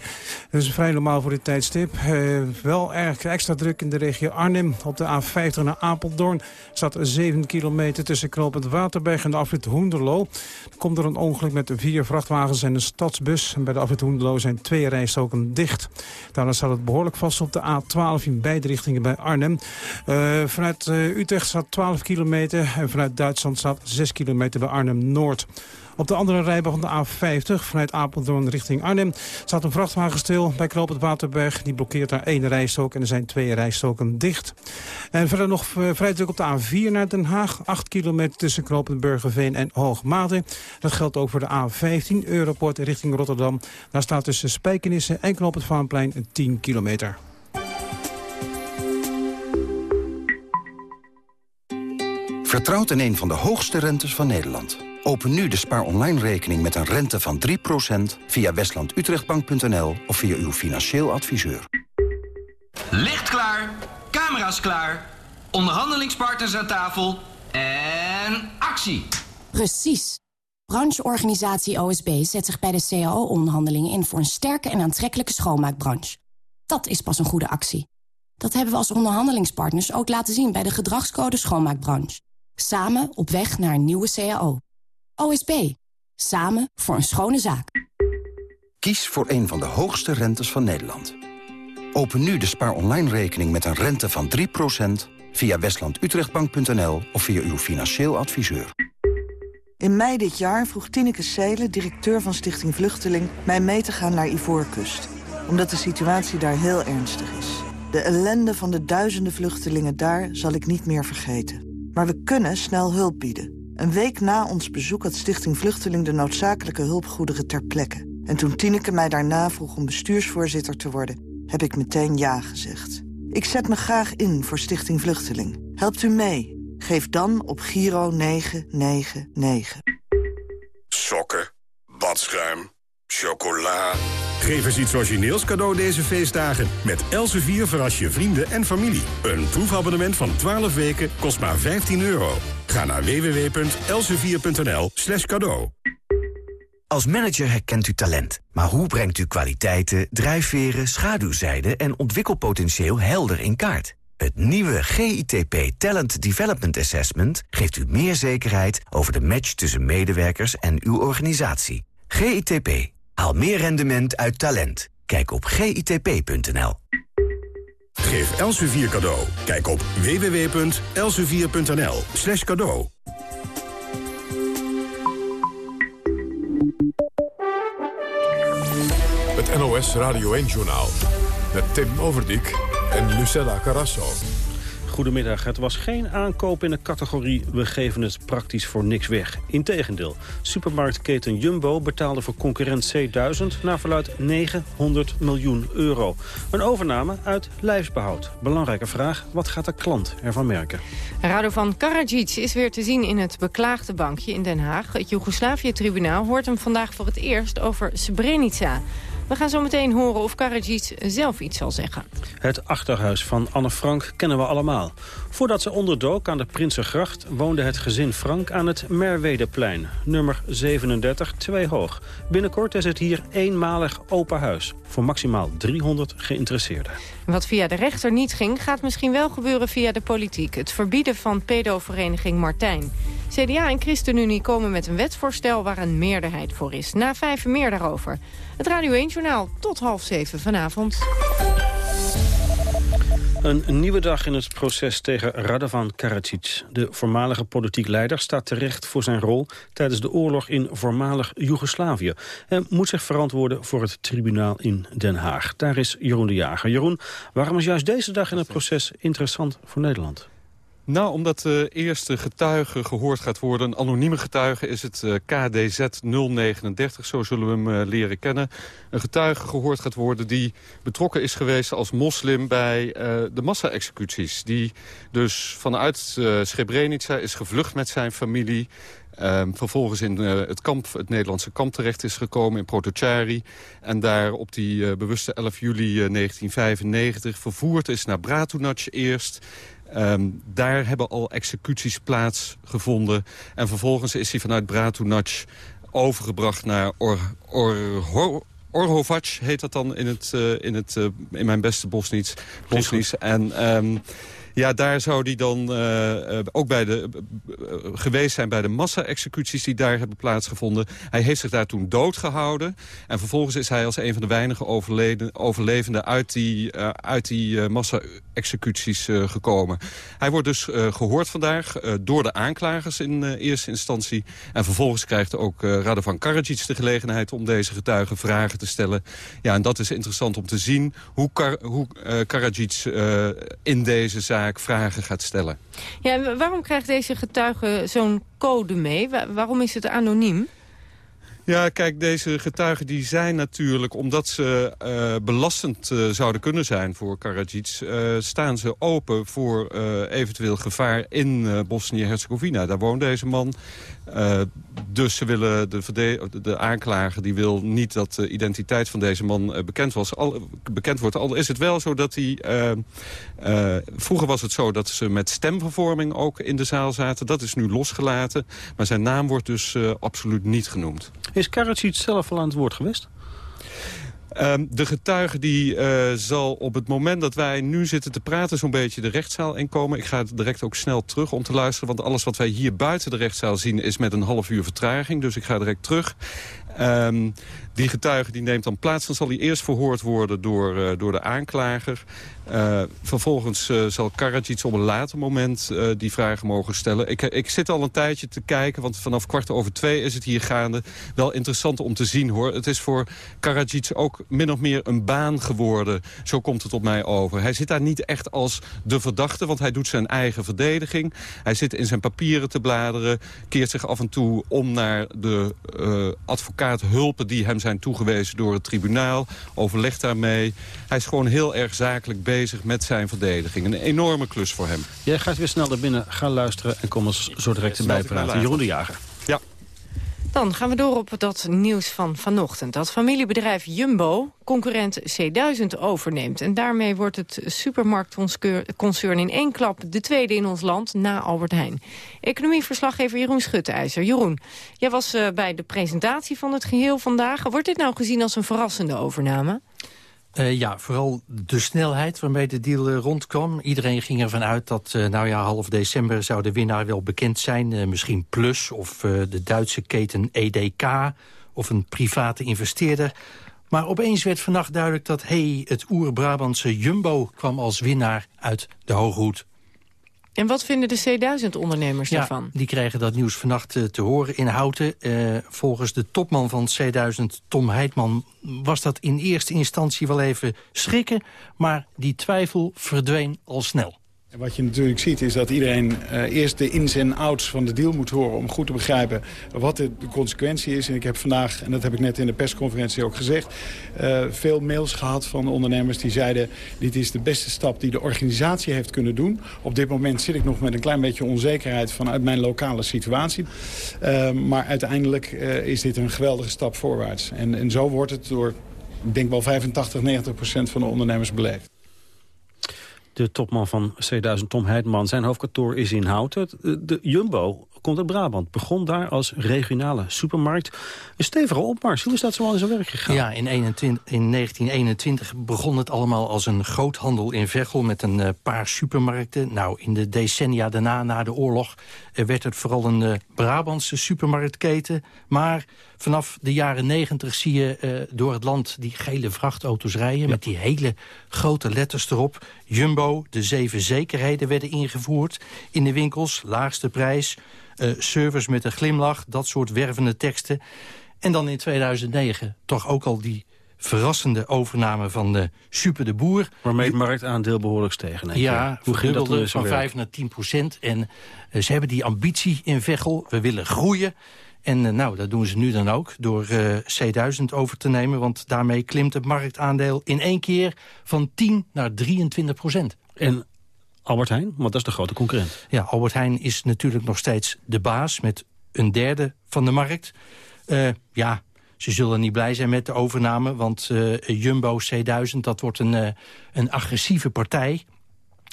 Dat is vrij normaal voor dit tijdstip. Uh, wel erg extra druk in de regio Arnhem. Op de A50 naar Apeldoorn staat 7 kilometer tussen knooppunt Waterberg en de afrit Hoenderloo. Er komt er een ongeluk met vier vrachtwagens en een stadsbus. En bij de afrit Hoenderloo zijn twee rijstoken dicht. Daarna staat het behoorlijk vast op de A12 in beide richtingen bij Arnhem. Uh, vanuit uh, Utrecht staat 12 kilometer en vanuit Duitsland staat 6 kilometer bij Arnhem-Noord. Op de andere rijbaan van de A50 vanuit Apeldoorn richting Arnhem... staat een vrachtwagen stil bij Knoop het Waterberg. Die blokkeert daar één rijstok en er zijn twee rijstoken dicht. En verder nog vrij druk op de A4 naar Den Haag. 8 kilometer tussen Knoop Burgerveen en Hoogmade. Dat geldt ook voor de A15 Europort richting Rotterdam. Daar staat tussen Spijkenissen en Knoop het Vaanplein 10 kilometer. Vertrouwt in een van de hoogste rentes van Nederland. Open nu de Spaar Online rekening met een rente van 3% via westlandutrechtbank.nl of via uw financieel adviseur. Licht klaar, camera's klaar, onderhandelingspartners aan tafel en actie. Precies. Brancheorganisatie OSB zet zich bij de CAO-onderhandelingen in voor een sterke en aantrekkelijke schoonmaakbranche. Dat is pas een goede actie. Dat hebben we als onderhandelingspartners ook laten zien bij de gedragscode schoonmaakbranche. Samen op weg naar een nieuwe CAO. OSB. Samen voor een schone zaak. Kies voor een van de hoogste rentes van Nederland. Open nu de Spaar Online rekening met een rente van 3% via westlandutrechtbank.nl of via uw financieel adviseur. In mei dit jaar vroeg Tineke Seelen, directeur van Stichting Vluchteling... mij mee te gaan naar Ivoorkust. Omdat de situatie daar heel ernstig is. De ellende van de duizenden vluchtelingen daar zal ik niet meer vergeten. Maar we kunnen snel hulp bieden. Een week na ons bezoek had Stichting Vluchteling de noodzakelijke hulpgoederen ter plekke. En toen Tineke mij daarna vroeg om bestuursvoorzitter te worden, heb ik meteen ja gezegd. Ik zet me graag in voor Stichting Vluchteling. Helpt u mee? Geef dan op Giro 999. Sokken, badschuim, chocola. Geef eens iets origineels cadeau deze feestdagen. Met Elsevier verras je vrienden en familie. Een proefabonnement van 12 weken kost maar 15 euro. Ga naar www.elsevier.nl slash cadeau. Als manager herkent u talent. Maar hoe brengt u kwaliteiten, drijfveren, schaduwzijden... en ontwikkelpotentieel helder in kaart? Het nieuwe GITP Talent Development Assessment geeft u meer zekerheid over de match tussen medewerkers en uw organisatie. GITP. Haal meer rendement uit talent. Kijk op gitp.nl. Geef Elsevier cadeau. Kijk op www.elsevier.nl slash cadeau. Het NOS Radio 1-journaal. Met Tim Overdijk en Lucella Carrasso. Goedemiddag. Het was geen aankoop in de categorie we geven het praktisch voor niks weg. Integendeel, supermarktketen Jumbo betaalde voor concurrent C1000 naar verluid 900 miljoen euro. Een overname uit lijfsbehoud. Belangrijke vraag, wat gaat de klant ervan merken? Radovan Karadzic is weer te zien in het beklaagde bankje in Den Haag. Het Joegoslavië-tribunaal hoort hem vandaag voor het eerst over Srebrenica. We gaan zo meteen horen of Karadzic zelf iets zal zeggen. Het achterhuis van Anne Frank kennen we allemaal. Voordat ze onderdook aan de Prinsengracht woonde het gezin Frank aan het Merwedeplein. Nummer 37, twee hoog. Binnenkort is het hier eenmalig open huis. Voor maximaal 300 geïnteresseerden. Wat via de rechter niet ging, gaat misschien wel gebeuren via de politiek. Het verbieden van pedovereniging Martijn. CDA en ChristenUnie komen met een wetsvoorstel waar een meerderheid voor is. Na vijf meer daarover. Het Radio 1-journaal tot half zeven vanavond. Een nieuwe dag in het proces tegen Radovan Karadzic. De voormalige politiek leider staat terecht voor zijn rol... tijdens de oorlog in voormalig Joegoslavië. En moet zich verantwoorden voor het tribunaal in Den Haag. Daar is Jeroen de Jager. Jeroen, waarom is juist deze dag in het proces interessant voor Nederland? Nou, omdat de eerste getuige gehoord gaat worden. Een anonieme getuige is het eh, KDZ 039, zo zullen we hem uh, leren kennen. Een getuige gehoord gaat worden die betrokken is geweest als moslim bij uh, de massa-executies. Die dus vanuit uh, Srebrenica is gevlucht met zijn familie. Um, vervolgens in het, kamp, het Nederlandse kamp terecht is gekomen in Protocari. En daar op die bewuste 11 juli uh, 1995 vervoerd is naar Bratunac eerst. Um, daar hebben al executies plaatsgevonden. En vervolgens is hij vanuit Bratunac overgebracht naar Or, Or, Or, Orhovac, heet dat dan in, het, uh, in, het, uh, in mijn beste Bosnisch. Bosnisch. En um, ja, daar zou hij dan uh, ook bij de, uh, geweest zijn bij de massa-executies die daar hebben plaatsgevonden. Hij heeft zich daar toen doodgehouden. En vervolgens is hij als een van de weinige overlevenden uit die, uit die massa-executies gekomen. Hij wordt dus gehoord vandaag door de aanklagers in eerste instantie. En vervolgens krijgt ook Radovan Karadzic de gelegenheid om deze getuigen vragen te stellen. Ja, en dat is interessant om te zien hoe, Kar hoe Karadzic in deze zaak vragen gaat stellen. Ja, waarom krijgt deze getuige zo'n code mee? waarom is het anoniem? Ja, kijk, deze getuigen die zijn natuurlijk, omdat ze uh, belastend uh, zouden kunnen zijn voor Karadzic, uh, staan ze open voor eventueel gevaar in Bosnië-Herzegovina. Daar woont deze man. dus ze willen de, de, aanklager die wil niet dat de identiteit van deze man bekend, was, al, bekend wordt. Al is het wel zo dat hij... vroeger was het zo dat ze met stemvervorming ook in de zaal zaten. Dat is nu losgelaten. Maar zijn naam wordt dus absoluut niet genoemd. Is Karadzic zelf al aan het woord geweest? Um, de getuige die uh, zal op het moment dat wij nu zitten te praten... zo'n beetje de rechtszaal inkomen. Ik ga direct ook snel terug om te luisteren... want alles wat wij hier buiten de rechtszaal zien is met een half uur vertraging. Dus ik ga direct terug. Um, die getuige die neemt dan plaats. Dan zal hij eerst verhoord worden door, uh, door de aanklager. Uh, vervolgens uh, zal Karadzic op een later moment die vragen mogen stellen. Ik, ik zit al een tijdje te kijken, want vanaf kwart over twee is het hier gaande. Wel interessant om te zien hoor. Het is voor Karadzic ook min of meer een baan geworden. Zo komt het op mij over. Hij zit daar niet echt als de verdachte, want hij doet zijn eigen verdediging. Hij zit in zijn papieren te bladeren. Keert zich af en toe om naar de advocaat hulpen die hem zijn toegewezen door het tribunaal. Overlegt daarmee. Hij is gewoon heel erg zakelijk bezig met zijn verdediging. Een enorme klus voor hem. Jij gaat weer snel naar binnen, gaan luisteren en kom ons zo direct erbij praten. Jeroen de Jager. Dan gaan we door op dat nieuws van vanochtend. Dat familiebedrijf Jumbo concurrent C1000 overneemt. En daarmee wordt het supermarktconcern in één klap... de tweede in ons land, na Albert Heijn. Economieverslaggever Jeroen Schutteijzer. Jeroen, jij was uh, bij de presentatie van het geheel vandaag. Wordt dit nou gezien als een verrassende overname? Uh, ja, vooral de snelheid waarmee de deal uh, rondkwam. Iedereen ging ervan uit dat, uh, nou ja, half december zou de winnaar wel bekend zijn. misschien Plus of de Duitse keten EDK of een private investeerder. Maar opeens werd vannacht duidelijk dat hey, het oer-Brabantse Jumbo kwam als winnaar uit de Hooghoed. En wat vinden de C1000-ondernemers ja, daarvan? die krijgen dat nieuws vannacht uh, te horen in Houten. Uh, volgens de topman van C1000, Tom Heitman, was dat in eerste instantie wel even schrikken. Maar die twijfel verdween al snel. Wat je natuurlijk ziet is dat iedereen uh, eerst de ins en outs van de deal moet horen... om goed te begrijpen wat de, consequentie is. En ik heb vandaag, en dat heb ik net in de persconferentie ook gezegd... Uh, veel mails gehad van ondernemers die zeiden... dit is de beste stap die de organisatie heeft kunnen doen. Op dit moment zit ik nog met een klein beetje onzekerheid vanuit mijn lokale situatie. Uh, maar uiteindelijk is dit een geweldige stap voorwaarts. En, en zo wordt het door, ik denk wel 85, 90 procent van de ondernemers beleefd. De topman van C1000, Tom Heidman, zijn hoofdkantoor is in Houten. De Jumbo komt uit Brabant. Begon daar als regionale supermarkt. Een stevige opmars. Hoe is dat zo al in zijn werk gegaan? Ja, in, 21, in 1921 begon het allemaal als een groothandel in Veghel... met een uh, paar supermarkten. Nou, in de decennia daarna, na de oorlog... Uh, werd het vooral een uh, Brabantse supermarktketen. Maar vanaf de jaren 90 zie je door het land die gele vrachtauto's rijden... Ja. met die hele grote letters erop. Jumbo, de zeven zekerheden werden ingevoerd in de winkels. Laagste prijs, uh, service met een glimlach, dat soort wervende teksten. En dan in 2009 toch ook al die verrassende overname van de Super de Boer. Waarmee het marktaandeel behoorlijk stegen. Ja, dat van 5 naar 10 procent. En ze hebben die ambitie in Veghel. We willen groeien. En uh, nou, dat doen ze nu dan ook door uh, C1000 over te nemen. Want daarmee klimt het marktaandeel in één keer van 10 naar 23 procent. En Albert Heijn, want dat is de grote concurrent. Ja, Albert Heijn is natuurlijk nog steeds de baas met een derde van de markt. Uh, ja, ze zullen niet blij zijn met de overname, want uh, Jumbo C1000, dat wordt een, uh, een agressieve partij.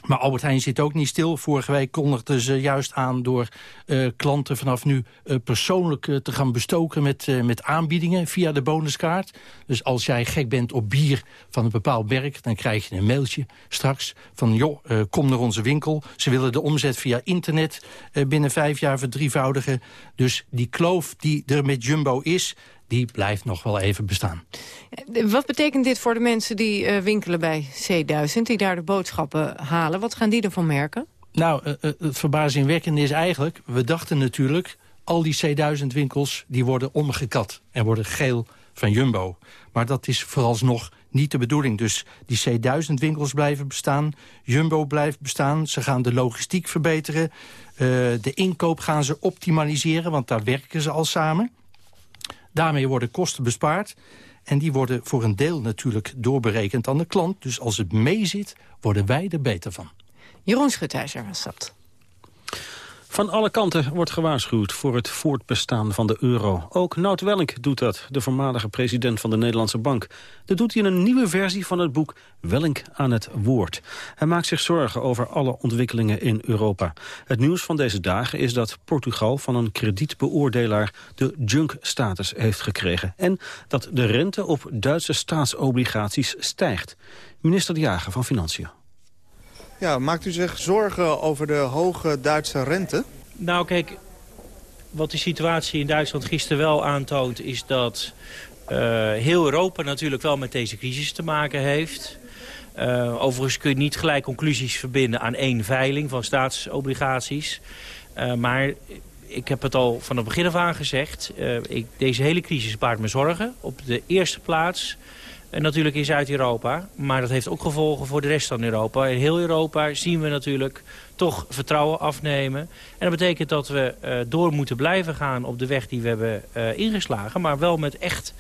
Maar Albert Heijn zit ook niet stil. Vorige week kondigden ze juist aan door uh, klanten vanaf nu uh, persoonlijk uh, te gaan bestoken met, met aanbiedingen via de bonuskaart. Dus als jij gek bent op bier van een bepaald merk, dan krijg je een mailtje straks van joh, kom naar onze winkel. Ze willen de omzet via internet binnen vijf jaar verdrievoudigen. Dus die kloof die er met Jumbo is, die blijft nog wel even bestaan. Wat betekent dit voor de mensen die uh, winkelen bij C1000... die daar de boodschappen halen? Wat gaan die ervan merken? Nou, uh, uh, het verbazingwekkende is eigenlijk... we dachten natuurlijk, al die C1000-winkels... die worden omgekat en worden geel van Jumbo. Maar dat is vooralsnog niet de bedoeling. Dus die C1000-winkels blijven bestaan. Jumbo blijft bestaan. Ze gaan de logistiek verbeteren. de inkoop gaan ze optimaliseren, want daar werken ze al samen. Daarmee worden kosten bespaard. En die worden voor een deel natuurlijk doorberekend aan de klant. Dus als het meezit, worden wij er beter van. Jeroen Schutijzer was dat. Van alle kanten wordt gewaarschuwd voor het voortbestaan van de euro. Ook Nout doet dat, de voormalige president van de Nederlandse Bank. Dat doet hij in een nieuwe versie van het boek Welling aan het woord. Hij maakt zich zorgen over alle ontwikkelingen in Europa. Het nieuws van deze dagen is dat Portugal van een kredietbeoordelaar de junk-status heeft gekregen. En dat de rente op Duitse staatsobligaties stijgt. Minister De Jager van Financiën. Ja, maakt u zich zorgen over de hoge Duitse rente? Nou kijk, wat de situatie in Duitsland gisteren wel aantoont... is dat uh, heel Europa natuurlijk wel met deze crisis te maken heeft. Uh, overigens kun je niet gelijk conclusies verbinden aan één veiling van staatsobligaties. Uh, maar ik heb het al van het begin af aan gezegd. Ik, deze hele crisis baart me zorgen. Op de eerste plaats en natuurlijk in Zuid-Europa. Maar dat heeft ook gevolgen voor de rest van Europa. In heel Europa zien we natuurlijk toch vertrouwen afnemen. En dat betekent dat we uh, door moeten blijven gaan op de weg die we hebben uh, ingeslagen. Maar wel met echt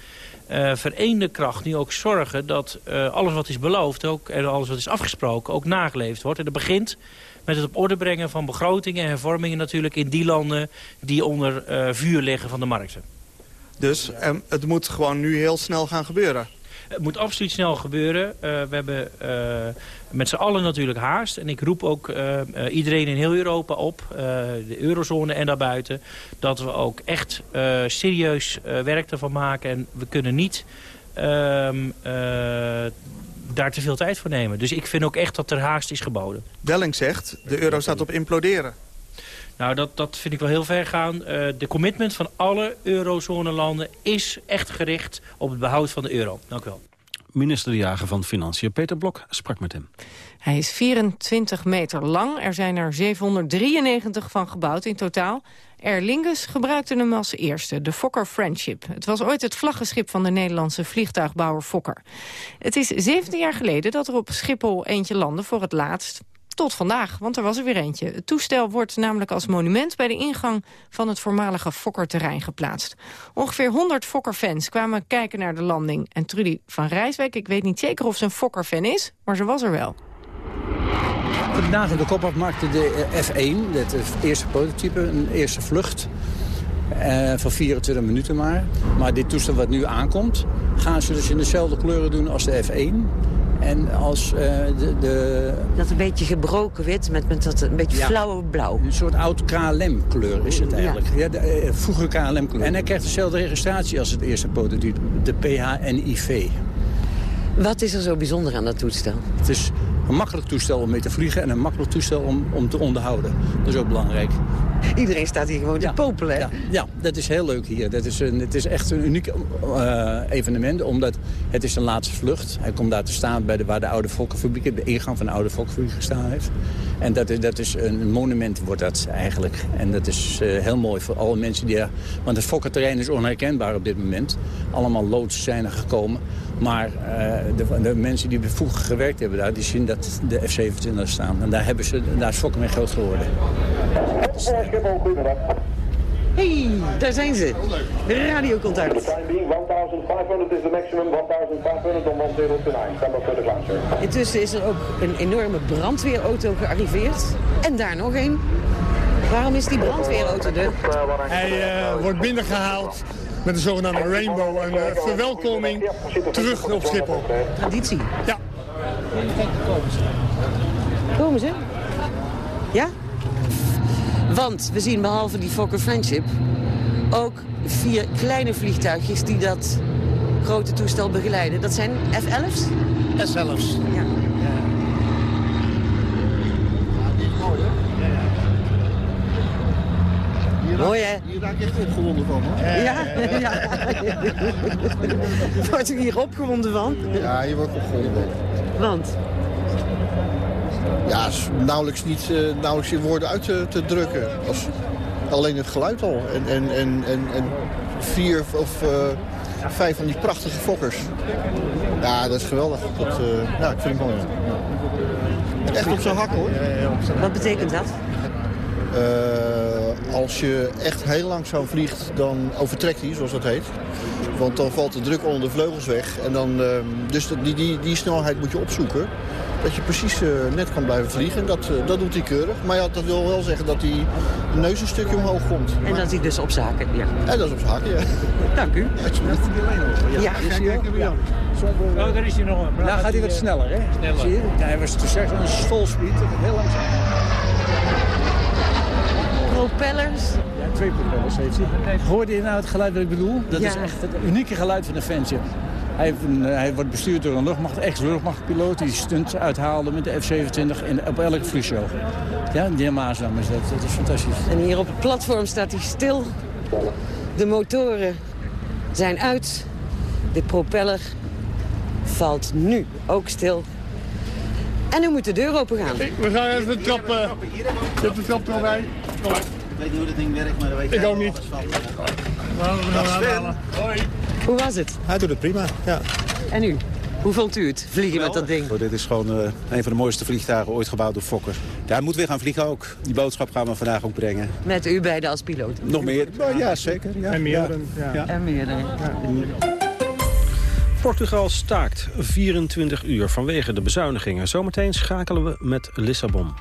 uh, vereende kracht nu ook zorgen dat alles wat is beloofd ook, en alles wat is afgesproken ook nageleefd wordt. En dat begint met het op orde brengen van begrotingen en hervormingen natuurlijk in die landen die onder vuur liggen van de markten. Dus um, het moet gewoon nu heel snel gaan gebeuren? Het moet absoluut snel gebeuren. Uh, we hebben uh, met z'n allen natuurlijk haast. En ik roep ook uh, iedereen in heel Europa op, de eurozone en daarbuiten... dat we ook echt serieus werk ervan maken. En we kunnen niet ehm, daar te veel tijd voor nemen. Dus ik vind ook echt dat er haast is geboden. Welling zegt, de euro staat op imploderen. Nou, dat, dat vind ik wel heel ver gaan. Uh, de commitment van alle eurozone-landen is echt gericht op het behoud van de euro. Dank u wel. Minister De Jager van Financiën, Peter Blok, sprak met hem. Hij is 24 meter lang. Er zijn er 793 van gebouwd in totaal. Aer Lingus gebruikte hem als eerste, de Fokker Friendship. Het was ooit het vlaggenschip van de Nederlandse vliegtuigbouwer Fokker. Het is 17 jaar geleden dat er op Schiphol eentje landde voor het laatst. Tot vandaag, want er was er weer eentje. Het toestel wordt namelijk als monument bij de ingang van het voormalige Fokkerterrein geplaatst. Ongeveer 100 Fokker-fans kwamen kijken naar de landing. En Trudy van Rijswijk, ik weet niet zeker of ze een Fokker-fan is, maar ze was er wel. Vandaag in de kop maakte de F1, het eerste prototype, een eerste vlucht. Uh, van 24 minuten maar. Maar dit toestel wat nu aankomt, gaan ze dus in dezelfde kleuren doen als de F1. En als de, de... Dat een beetje gebroken wit met, met dat een beetje flauwe blauw. Een soort oud KLM-kleur is het eigenlijk. Ja. de, vroege KLM-kleur. En hij krijgt dezelfde registratie als het eerste prototype. De PHNIV. Wat is er zo bijzonder aan dat toestel? Het is een makkelijk toestel om mee te vliegen en een makkelijk toestel om, om te onderhouden. Dat is ook belangrijk. Iedereen staat hier gewoon te popelen. Ja, ja, dat is heel leuk hier. Dat is een, het is echt een uniek uh, evenement, omdat het is de laatste vlucht. Hij komt daar te staan bij de, waar de oude Volkenfabriek, de ingang van de oude Volkenfabriek gestaan heeft. En dat is, dat is een monument wordt dat eigenlijk. En dat is uh, heel mooi voor alle mensen die... Want het Fokkerterrein is onherkenbaar op dit moment. Allemaal loods zijn er gekomen. Maar uh, de, de, mensen die vroeger gewerkt hebben daar, die zien dat de F-27 staan. En daar, hebben ze, daar is Fokker mee groot geworden. Hey, daar zijn ze. Radiocontact. 1500 is de maximum, 1500 om 1029. Stand for the launcher. Intussen is er ook een enorme brandweerauto gearriveerd. En daar nog een. Waarom is die brandweerauto er? Hij uh, wordt binnengehaald met een zogenaamde rainbow. Een uh, verwelkoming terug op Schiphol. Traditie? Ja. Komen ze? Ja? Want we zien behalve die Fokker Friendship ook vier kleine vliegtuigjes die dat grote toestel begeleiden. Dat zijn F-11's? S-11's. Ja. Mooi, hè? Hier raak ik echt opgewonden van, hoor. Ja? ja. *laughs* Word je hier opgewonden van? Ja, hier word ik opgewonden van. Want? Ja, nauwelijks, niet, uh, nauwelijks in woorden uit te, te, drukken. Als, alleen het geluid al. En, en, en, en, en vier of uh, vijf van die prachtige fokkers. Ja, dat is geweldig. Dat, uh, ja, ik vind het mooi. Echt op zijn hak, hoor. Wat betekent dat? Uh, als je echt heel langzaam vliegt, dan overtrekt hij, zoals dat heet. Want dan valt de druk onder de vleugels weg. En dan, uh, dus die, die, die snelheid moet je opzoeken. Dat je precies uh, net kan blijven vliegen. En dat, dat doet hij keurig. Maar ja, dat wil wel zeggen dat hij neus een stukje omhoog komt. En dat hij dus op zaken, ja. En dat is op zaken, ja. Dank u. Alsjeblieft. Ja, ja. Is hij ook? ja. Oh, daar is hij nog. een. Nou gaat hij wat sneller, hè? Sneller. Zie je? Ja, hij was te zeggen een stolspeed. Heel langzaam. Propellers? Ja, twee propellers heeft hij. Hoorde je nou het geluid wat ik bedoel? Dat Ja. is echt het unieke geluid van de Friendship. Hij, heeft een, hij wordt bestuurd door een luchtmacht, ex-luchtmachtpiloot... die stunt uithaalde met de F-27 in, op elke vliegshow. Ja, die Maasdam is dat. Dat is fantastisch. En hier op het platform staat hij stil. De motoren zijn uit. De propeller valt nu ook stil. En nu moet de deur open gaan. We gaan even de trap... Uh, zet de trap erbij. Ik weet niet hoe dat ding werkt, maar dat weet Ik ook niet. Dag Sven. Hoi. Hoe was het? Hij doet het prima, ja. En u? Hoe vond u het, vliegen met dat ding? Oh, dit is gewoon uh, een van de mooiste vliegtuigen ooit gebouwd door Fokker. Ja, hij moet weer gaan vliegen ook. Die boodschap gaan we vandaag ook brengen. Met u beiden als piloot? Nog meer? Ja, zeker. Ja. En meerdere. Ja. Ja. En meerdere. Portugal staakt 24 uur vanwege de bezuinigingen. Zometeen schakelen we met Lissabon.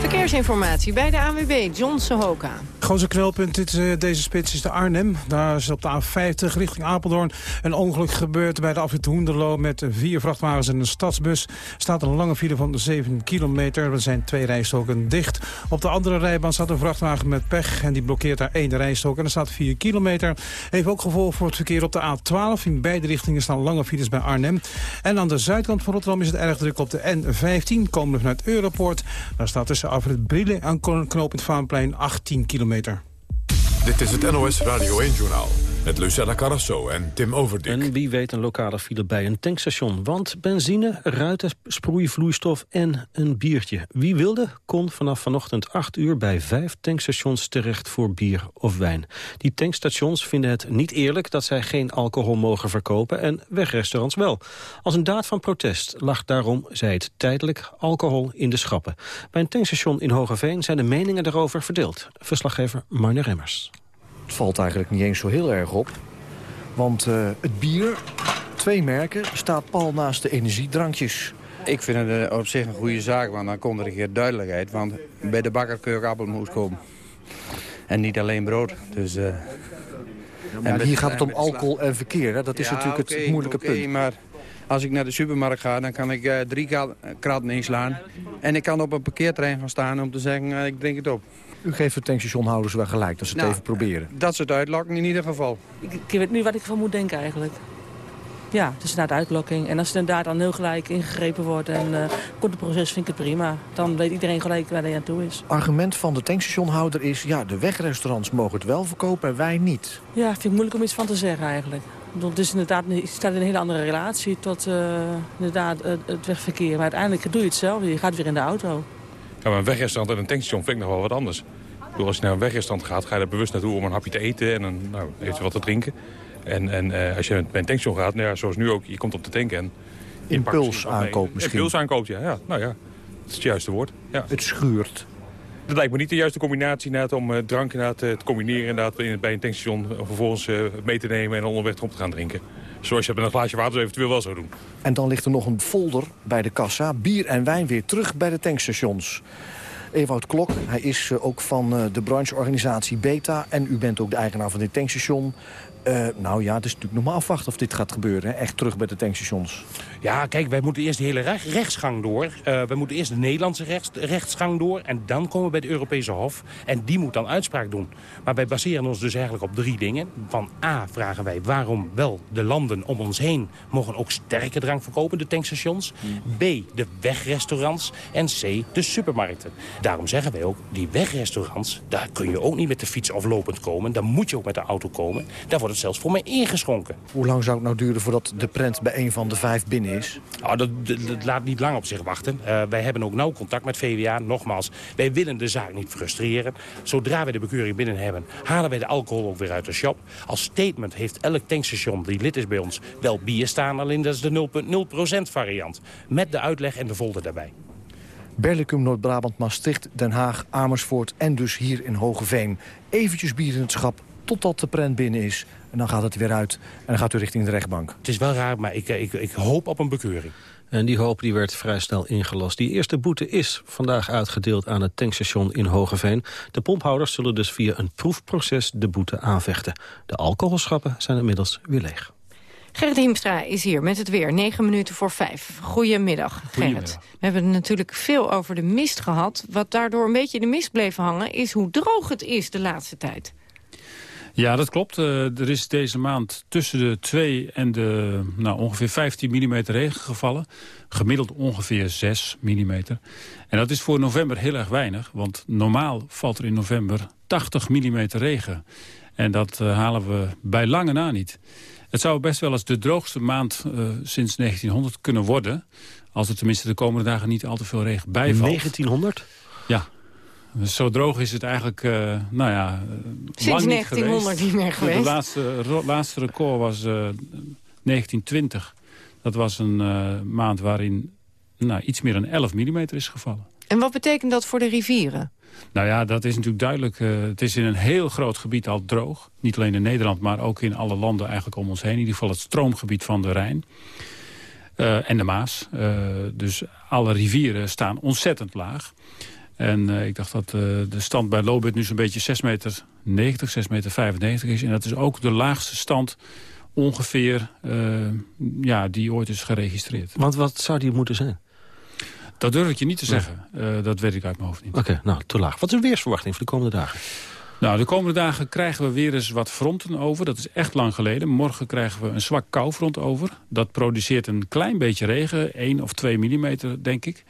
Verkeersinformatie bij de ANWB, John Sohoka. Grootste knelpunt dit, eh, deze spits is de Arnhem. Daar is op de A50 richting Apeldoorn een ongeluk gebeurd bij de afrit Hoenderloo met vier vrachtwagens en een stadsbus. staat een lange file van 7 kilometer. Er zijn twee rijstroken dicht. Op de andere rijbaan staat een vrachtwagen met pech en die blokkeert daar één rijstrook. En er staat 4 kilometer. Heeft ook gevolg voor het verkeer op de A12. In beide richtingen staan lange files bij Arnhem. En aan de zuidkant van Rotterdam is het erg druk op de N15. Komen we vanuit Europoort. Daar staat tussen afrit Brielen en knooppunt Vaanplein 18 kilometer. Dit is het NOS Radio 1-journaal. Met Lucella Carrasso en Tim Overdik. En wie weet een lokale file bij een tankstation. Want benzine, ruiten, sproeivloeistof en een biertje. Wie wilde, kon vanaf vanochtend 8 uur bij vijf tankstations terecht voor bier of wijn. Die tankstations vinden het niet eerlijk dat zij geen alcohol mogen verkopen en wegrestaurants wel. Als een daad van protest lag daarom, zei het tijdelijk, alcohol in de schappen. Bij een tankstation in Hogeveen zijn de meningen daarover verdeeld. Verslaggever Marne Remmers. Het valt eigenlijk niet eens zo heel erg op. Want uh, het bier, twee merken, staat pal naast de energiedrankjes. Ik vind het uh, op zich een goede zaak, want dan komt er een keer duidelijkheid. Want bij de bakker kun je ook appelmoes komen. En niet alleen brood. Dus, uh, ja, maar hier gaat het om alcohol en verkeer. Hè? Dat is ja, natuurlijk okay, het moeilijke okay, punt. maar Als ik naar de supermarkt ga, dan kan ik uh, drie kratten inslaan. En ik kan op een parkeerterrein gaan staan om te zeggen, uh, ik drink het op. U geeft de tankstationhouders wel gelijk, dat ze het Nou, even proberen. Dat ze het uitlokken in ieder geval. Ik, ik weet nu wat ik van moet denken eigenlijk. Ja, het is inderdaad uitlokking. En als het inderdaad dan heel gelijk ingegrepen wordt en uh, komt het proces, vind ik het prima. Dan weet iedereen gelijk waar hij aan toe is. Argument van de tankstationhouder is... ja, de wegrestaurants mogen het wel verkopen en wij niet. Ja, vind ik moeilijk om iets van te zeggen eigenlijk. Bedoel, Het is inderdaad, je staat in een hele andere relatie tot uh, inderdaad, het, het wegverkeer. Maar uiteindelijk doe je hetzelfde. Je gaat weer in de auto. Ja, maar een wegrestaurant en een tankstation vind ik nog wel wat anders. Bedoel, als je naar een wegrestaurant gaat, ga je er bewust naartoe om een hapje te eten en een, nou, eventueel wat te drinken. En, en uh, als je bij een tankstation gaat, nou ja, zoals nu ook, je komt op te tanken en... Impuls aankoop misschien. Impuls aankoop, ja. ja. Nou ja, dat is het juiste woord. Ja. Het schuurt. Dat lijkt me niet de juiste combinatie inderdaad, om uh, drank inderdaad, uh, te combineren inderdaad, in, bij een tankstation. Vervolgens mee te nemen en onderweg erop te gaan drinken. Zoals je met een glaasje water eventueel wel zou doen. En dan ligt er nog een folder bij de kassa. Bier en wijn weer terug bij de tankstations. Ewout Klok, hij is ook van de brancheorganisatie Beta. En u bent ook de eigenaar van dit tankstation. Uh, nou ja, het is natuurlijk nog maar afwachten of dit gaat gebeuren. Echt terug bij de tankstations. Ja, kijk, wij moeten eerst de hele recht, rechtsgang door. Uh, we moeten eerst de Nederlandse rechts, rechtsgang door. En dan komen we bij de Europese Hof. En die moet dan uitspraak doen. Maar wij baseren ons dus eigenlijk op drie dingen. Van A vragen wij waarom wel de landen om ons heen... mogen ook sterke drank verkopen, de tankstations. B, de wegrestaurants. En C, de supermarkten. Daarom zeggen wij ook, die wegrestaurants... daar kun je ook niet met de fiets of lopend komen. Daar moet je ook met de auto komen. Daar wordt het zelfs voor mij ingeschonken. Hoe lang zou het nou duren voordat de prent bij een van de vijf binnen is? Oh, dat, dat, dat laat niet lang op zich wachten. Uh, wij hebben ook nauw contact met VWA. Nogmaals, wij willen de zaak niet frustreren. Zodra wij de bekeuring binnen hebben, halen wij de alcohol ook weer uit de shop. Als statement heeft elk tankstation die lid is bij ons wel bier staan. Alleen dat is de 0,0% variant. Met de uitleg en de folder daarbij. Berlicum, Noord-Brabant, Maastricht, Den Haag, Amersfoort en dus hier in Hogeveen. Eventjes bier in het schap totdat de prent binnen is. En dan gaat het weer uit en dan gaat u richting de rechtbank. Het is wel raar, maar ik, ik, ik hoop op een bekeuring. En die hoop die werd vrij snel ingelast. Die eerste boete is vandaag uitgedeeld aan het tankstation in Hogeveen. De pomphouders zullen dus via een proefproces de boete aanvechten. De alcoholschappen zijn inmiddels weer leeg. Gerrit Hiemstra is hier met het weer, 9 minuten voor 5. Goedemiddag, Gerrit. We hebben het natuurlijk veel over de mist gehad. Wat daardoor een beetje in de mist bleef hangen... is hoe droog het is de laatste tijd. Ja, dat klopt. Uh, er is deze maand tussen de 2 en de nou, ongeveer 15 mm regen gevallen. Gemiddeld ongeveer 6 mm. En dat is voor november heel erg weinig. Want normaal valt er in november 80 mm regen. En dat uh, halen we bij lange na niet. Het zou best wel eens de droogste maand uh, sinds 1900 kunnen worden. Als er tenminste de komende dagen niet al te veel regen bijvalt. 1900? Dus zo droog is het eigenlijk, uh, nou ja, Sinds lang 1900 niet, niet meer geweest. De laatste, laatste record was uh, 1920. Dat was een uh, maand waarin nou, iets meer dan 11 mm is gevallen. En wat betekent dat voor de rivieren? Nou ja, dat is natuurlijk duidelijk. Uh, het is in een heel groot gebied al droog. Niet alleen in Nederland, maar ook in alle landen eigenlijk om ons heen. In ieder geval het stroomgebied van de Rijn. Uh, en de Maas. Uh, dus alle rivieren staan ontzettend laag. En uh, ik dacht dat uh, de stand bij Lobit nu zo'n beetje 6,90 meter, 90, 6,95 meter 95 is. En dat is ook de laagste stand ongeveer uh, ja, die ooit is geregistreerd. Want wat zou die moeten zijn? Dat durf ik je niet te zeggen. Nee. dat weet ik uit mijn hoofd niet. Oké, okay, nou, te laag. Wat is de weersverwachting voor de komende dagen? Nou, de komende dagen krijgen we weer eens wat fronten over. Dat is echt lang geleden. Morgen krijgen we een zwak koufront over. Dat produceert een klein beetje regen, 1 of 2 millimeter, denk ik.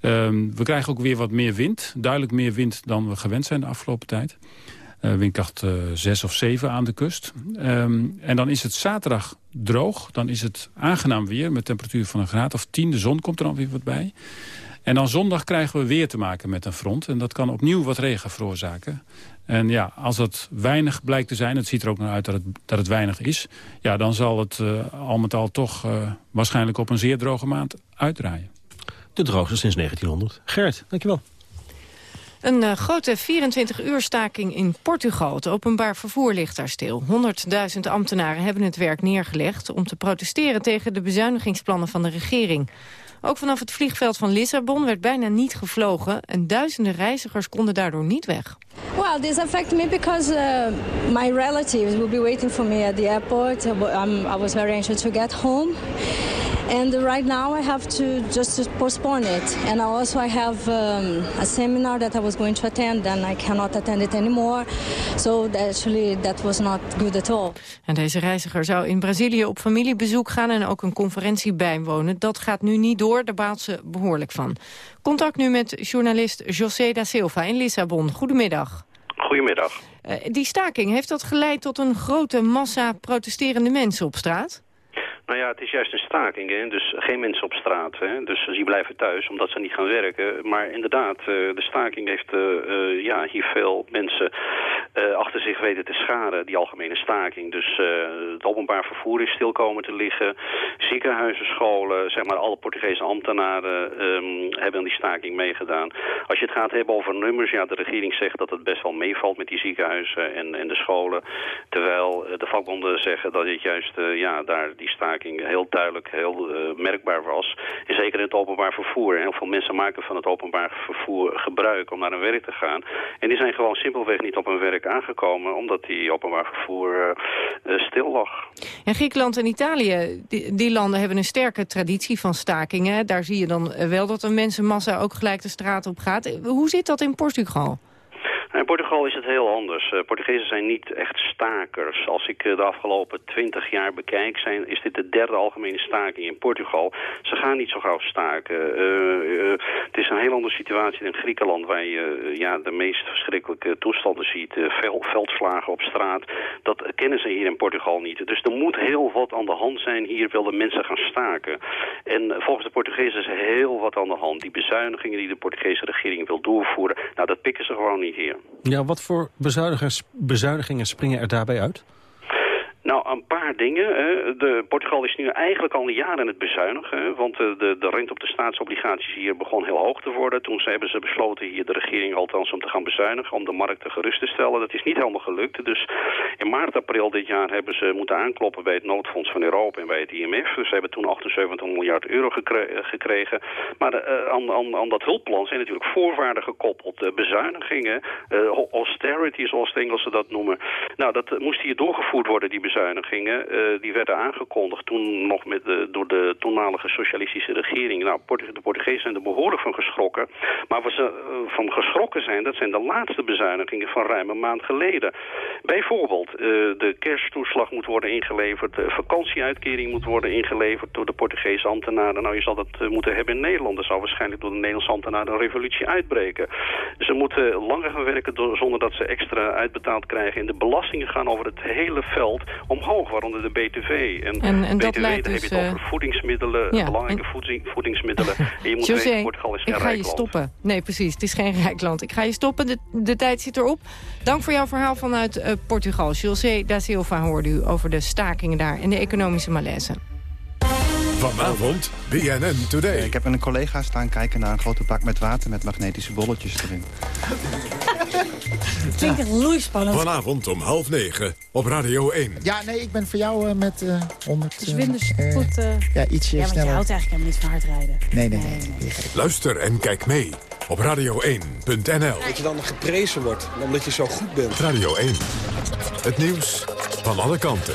Um, we krijgen ook weer wat meer wind. Duidelijk meer wind dan we gewend zijn de afgelopen tijd. Uh, windkracht uh, 6 of 7 aan de kust. Um, en dan is het zaterdag droog. Dan is het aangenaam weer met temperatuur van een graad of 10. De zon komt er dan weer wat bij. En dan zondag krijgen we weer te maken met een front. En dat kan opnieuw wat regen veroorzaken. En ja, als dat weinig blijkt te zijn, het ziet er ook naar uit dat het, dat het weinig is... ja, dan zal het uh, al met al toch waarschijnlijk op een zeer droge maand uitdraaien. De droogste sinds 1900. Gert, dankjewel. Een uh, grote 24-uur staking in Portugal. Het openbaar vervoer ligt daar stil. 100.000 ambtenaren hebben het werk neergelegd... om te protesteren tegen de bezuinigingsplannen van de regering. Ook vanaf het vliegveld van Lissabon werd bijna niet gevlogen... en duizenden reizigers konden daardoor niet weg. Well, this affects me because uh, my relatives will be waiting for me at the airport. I'm, I was very anxious to get home. And right now I have to just postpone it. And also I have um, a seminar that I was going to attend and I cannot attend it anymore. So actually that was not good at all. En deze reiziger zou in Brazilië op familiebezoek gaan en ook een conferentie bijwonen. Dat gaat nu niet door, daar baalt ze behoorlijk van. Contact nu met journalist José da Silva in Lissabon. Goedemiddag. Goedemiddag. Uh, die staking, heeft dat geleid tot een grote massa protesterende mensen op straat? Nou ja, het is juist een staking, hè? dus geen mensen op straat. Hè? Dus die blijven thuis omdat ze niet gaan werken. Maar inderdaad, uh, de staking heeft uh, ja, hier veel mensen achter zich weten te scharen, die algemene staking. Dus het openbaar vervoer is stil komen te liggen. Ziekenhuizen, scholen, zeg maar alle Portugese ambtenaren um, hebben aan die staking meegedaan. Als je het gaat hebben over nummers, ja, de regering zegt dat het best wel meevalt met die ziekenhuizen en, en de scholen. Terwijl de vakbonden zeggen dat het juist ja, daar die staking heel duidelijk, heel uh, merkbaar was. En zeker in het openbaar vervoer. Heel veel mensen maken van het openbaar vervoer gebruik om naar hun werk te gaan. En die zijn gewoon simpelweg niet op hun werk aangekomen... omdat die openbaar vervoer uh, uh, stil lag. En Griekenland en Italië, die, die, landen hebben een sterke traditie van stakingen. Daar zie je dan wel dat een mensenmassa ook gelijk de straat op gaat. Hoe zit dat in Portugal? In Portugal is het heel anders. Uh, Portugezen zijn niet echt stakers. Als ik uh, de afgelopen twintig jaar bekijk, zijn, is dit de derde algemene staking in Portugal. Ze gaan niet zo gauw staken. Uh, het is een heel andere situatie dan in Griekenland, waar je ja, de meest verschrikkelijke toestanden ziet. Vel, veldslagen op straat. Dat kennen ze hier in Portugal niet. Dus er moet heel wat aan de hand zijn. Hier willen mensen gaan staken. En volgens de Portugezen is heel wat aan de hand. Die bezuinigingen die de Portugese regering wil doorvoeren, nou dat pikken ze gewoon niet hier. Ja, wat voor bezuinigingen springen er daarbij uit? Nou, een paar dingen. De, Portugal is nu eigenlijk al een jaar aan het bezuinigen. Want de, de, de rente op de staatsobligaties hier begon heel hoog te worden. Toen hebben ze besloten hier de regering althans om te gaan bezuinigen. Om de markten gerust te stellen. Dat is niet helemaal gelukt. Dus in maart, april dit jaar hebben ze moeten aankloppen bij het noodfonds van Europa en bij het IMF. Dus ze hebben toen 78 miljard euro gekregen. Maar uh, aan, aan, aan, dat hulpplan zijn natuurlijk voorwaarden gekoppeld. Uh, bezuinigingen, uh, austerity zoals de Engelsen dat noemen. Nou, dat moest hier doorgevoerd worden, die bezuinigingen bezuinigingen, uh, die werden aangekondigd toen nog met door de toenmalige socialistische regering. Nou, de Portugezen zijn er behoorlijk van geschrokken. Maar wat ze uh, van geschrokken zijn, dat zijn de laatste bezuinigingen van ruim een maand geleden. Bijvoorbeeld, uh, de kersttoeslag moet worden ingeleverd, de vakantieuitkering moet worden ingeleverd door de Portugese ambtenaren. Nou, je zal dat moeten hebben in Nederland. Er zal waarschijnlijk door de Nederlandse ambtenaren een revolutie uitbreken. Ze moeten langer gaan werken zonder dat ze extra uitbetaald krijgen. En de belastingen gaan over het hele veld omhoog, waaronder de BTV. En, en, en BTW, dat dan dus, heb je het over voedingsmiddelen, ja, belangrijke en... voeding, voedingsmiddelen. *laughs* En je moet José, weten, Portugal is geen ik ga je land. stoppen. Nee, precies. Het is geen *laughs* rijk land. Ik ga je stoppen. De, de tijd zit erop. Dank voor jouw verhaal vanuit uh, Portugal. José da Silva hoorde u over de stakingen daar en de economische malaise. Vanavond, BNN Today. Ik heb een collega staan kijken naar een grote bak met water... met magnetische bolletjes erin. *laughs* Klinkt echt loeispannend. Vanavond om half negen op Radio 1. Ja, nee, ik ben voor jou uh, met uh, 100... Dus winderspoed... Uh, ja, ietsje ja, want sneller. je houdt eigenlijk helemaal niet van hardrijden. Nee, nee, nee. nee, nee. Luister en kijk mee op radio1.nl. Dat je dan geprezen wordt, omdat je zo goed bent. Radio 1. Het nieuws van alle kanten.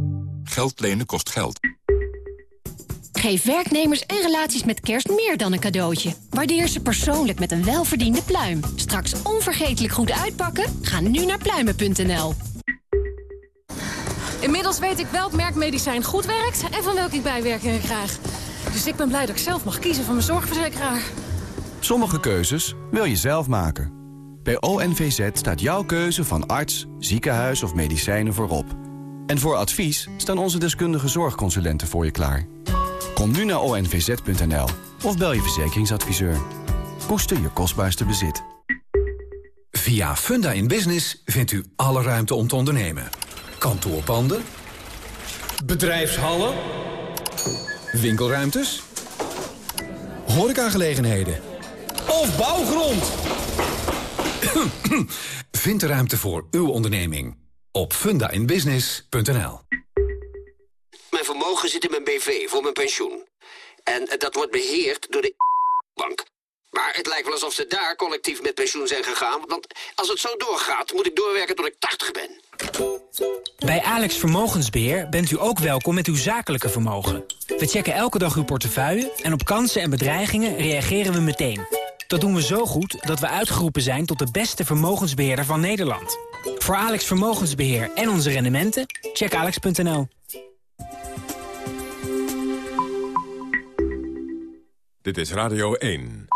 Geld lenen kost geld. Geef werknemers en relaties met kerst meer dan een cadeautje. Waardeer ze persoonlijk met een welverdiende pluim. Straks onvergetelijk goed uitpakken? Ga nu naar pluimen.nl. Inmiddels weet ik welk merk medicijn goed werkt en van welke ik bijwerkingen krijg. Dus ik ben blij dat ik zelf mag kiezen van mijn zorgverzekeraar. Sommige keuzes wil je zelf maken. Bij ONVZ staat jouw keuze van arts, ziekenhuis of medicijnen voorop. En voor advies staan onze deskundige zorgconsulenten voor je klaar. Kom nu naar onvz.nl of bel je verzekeringsadviseur. Koester je kostbaarste bezit. Via Funda in Business vindt u alle ruimte om te ondernemen. Kantoorpanden. Bedrijfshallen. Winkelruimtes. Horecagelegenheden. Of bouwgrond. *coughs* Vind de ruimte voor uw onderneming op fundainbusiness.nl. Mijn vermogen zit in mijn BV voor mijn pensioen. En eh, dat wordt beheerd door de *laughs* bank. Maar het lijkt wel alsof ze daar collectief met pensioen zijn gegaan. Want als het zo doorgaat, moet ik doorwerken tot ik 80 ben. Bij Alex Vermogensbeheer bent u ook welkom met uw zakelijke vermogen. We checken elke dag uw portefeuille en op kansen en bedreigingen reageren we meteen. Dat doen we zo goed dat we uitgeroepen zijn tot de beste vermogensbeheerder van Nederland. Voor Alex Vermogensbeheer en onze rendementen, check alex.nl. Dit is Radio 1.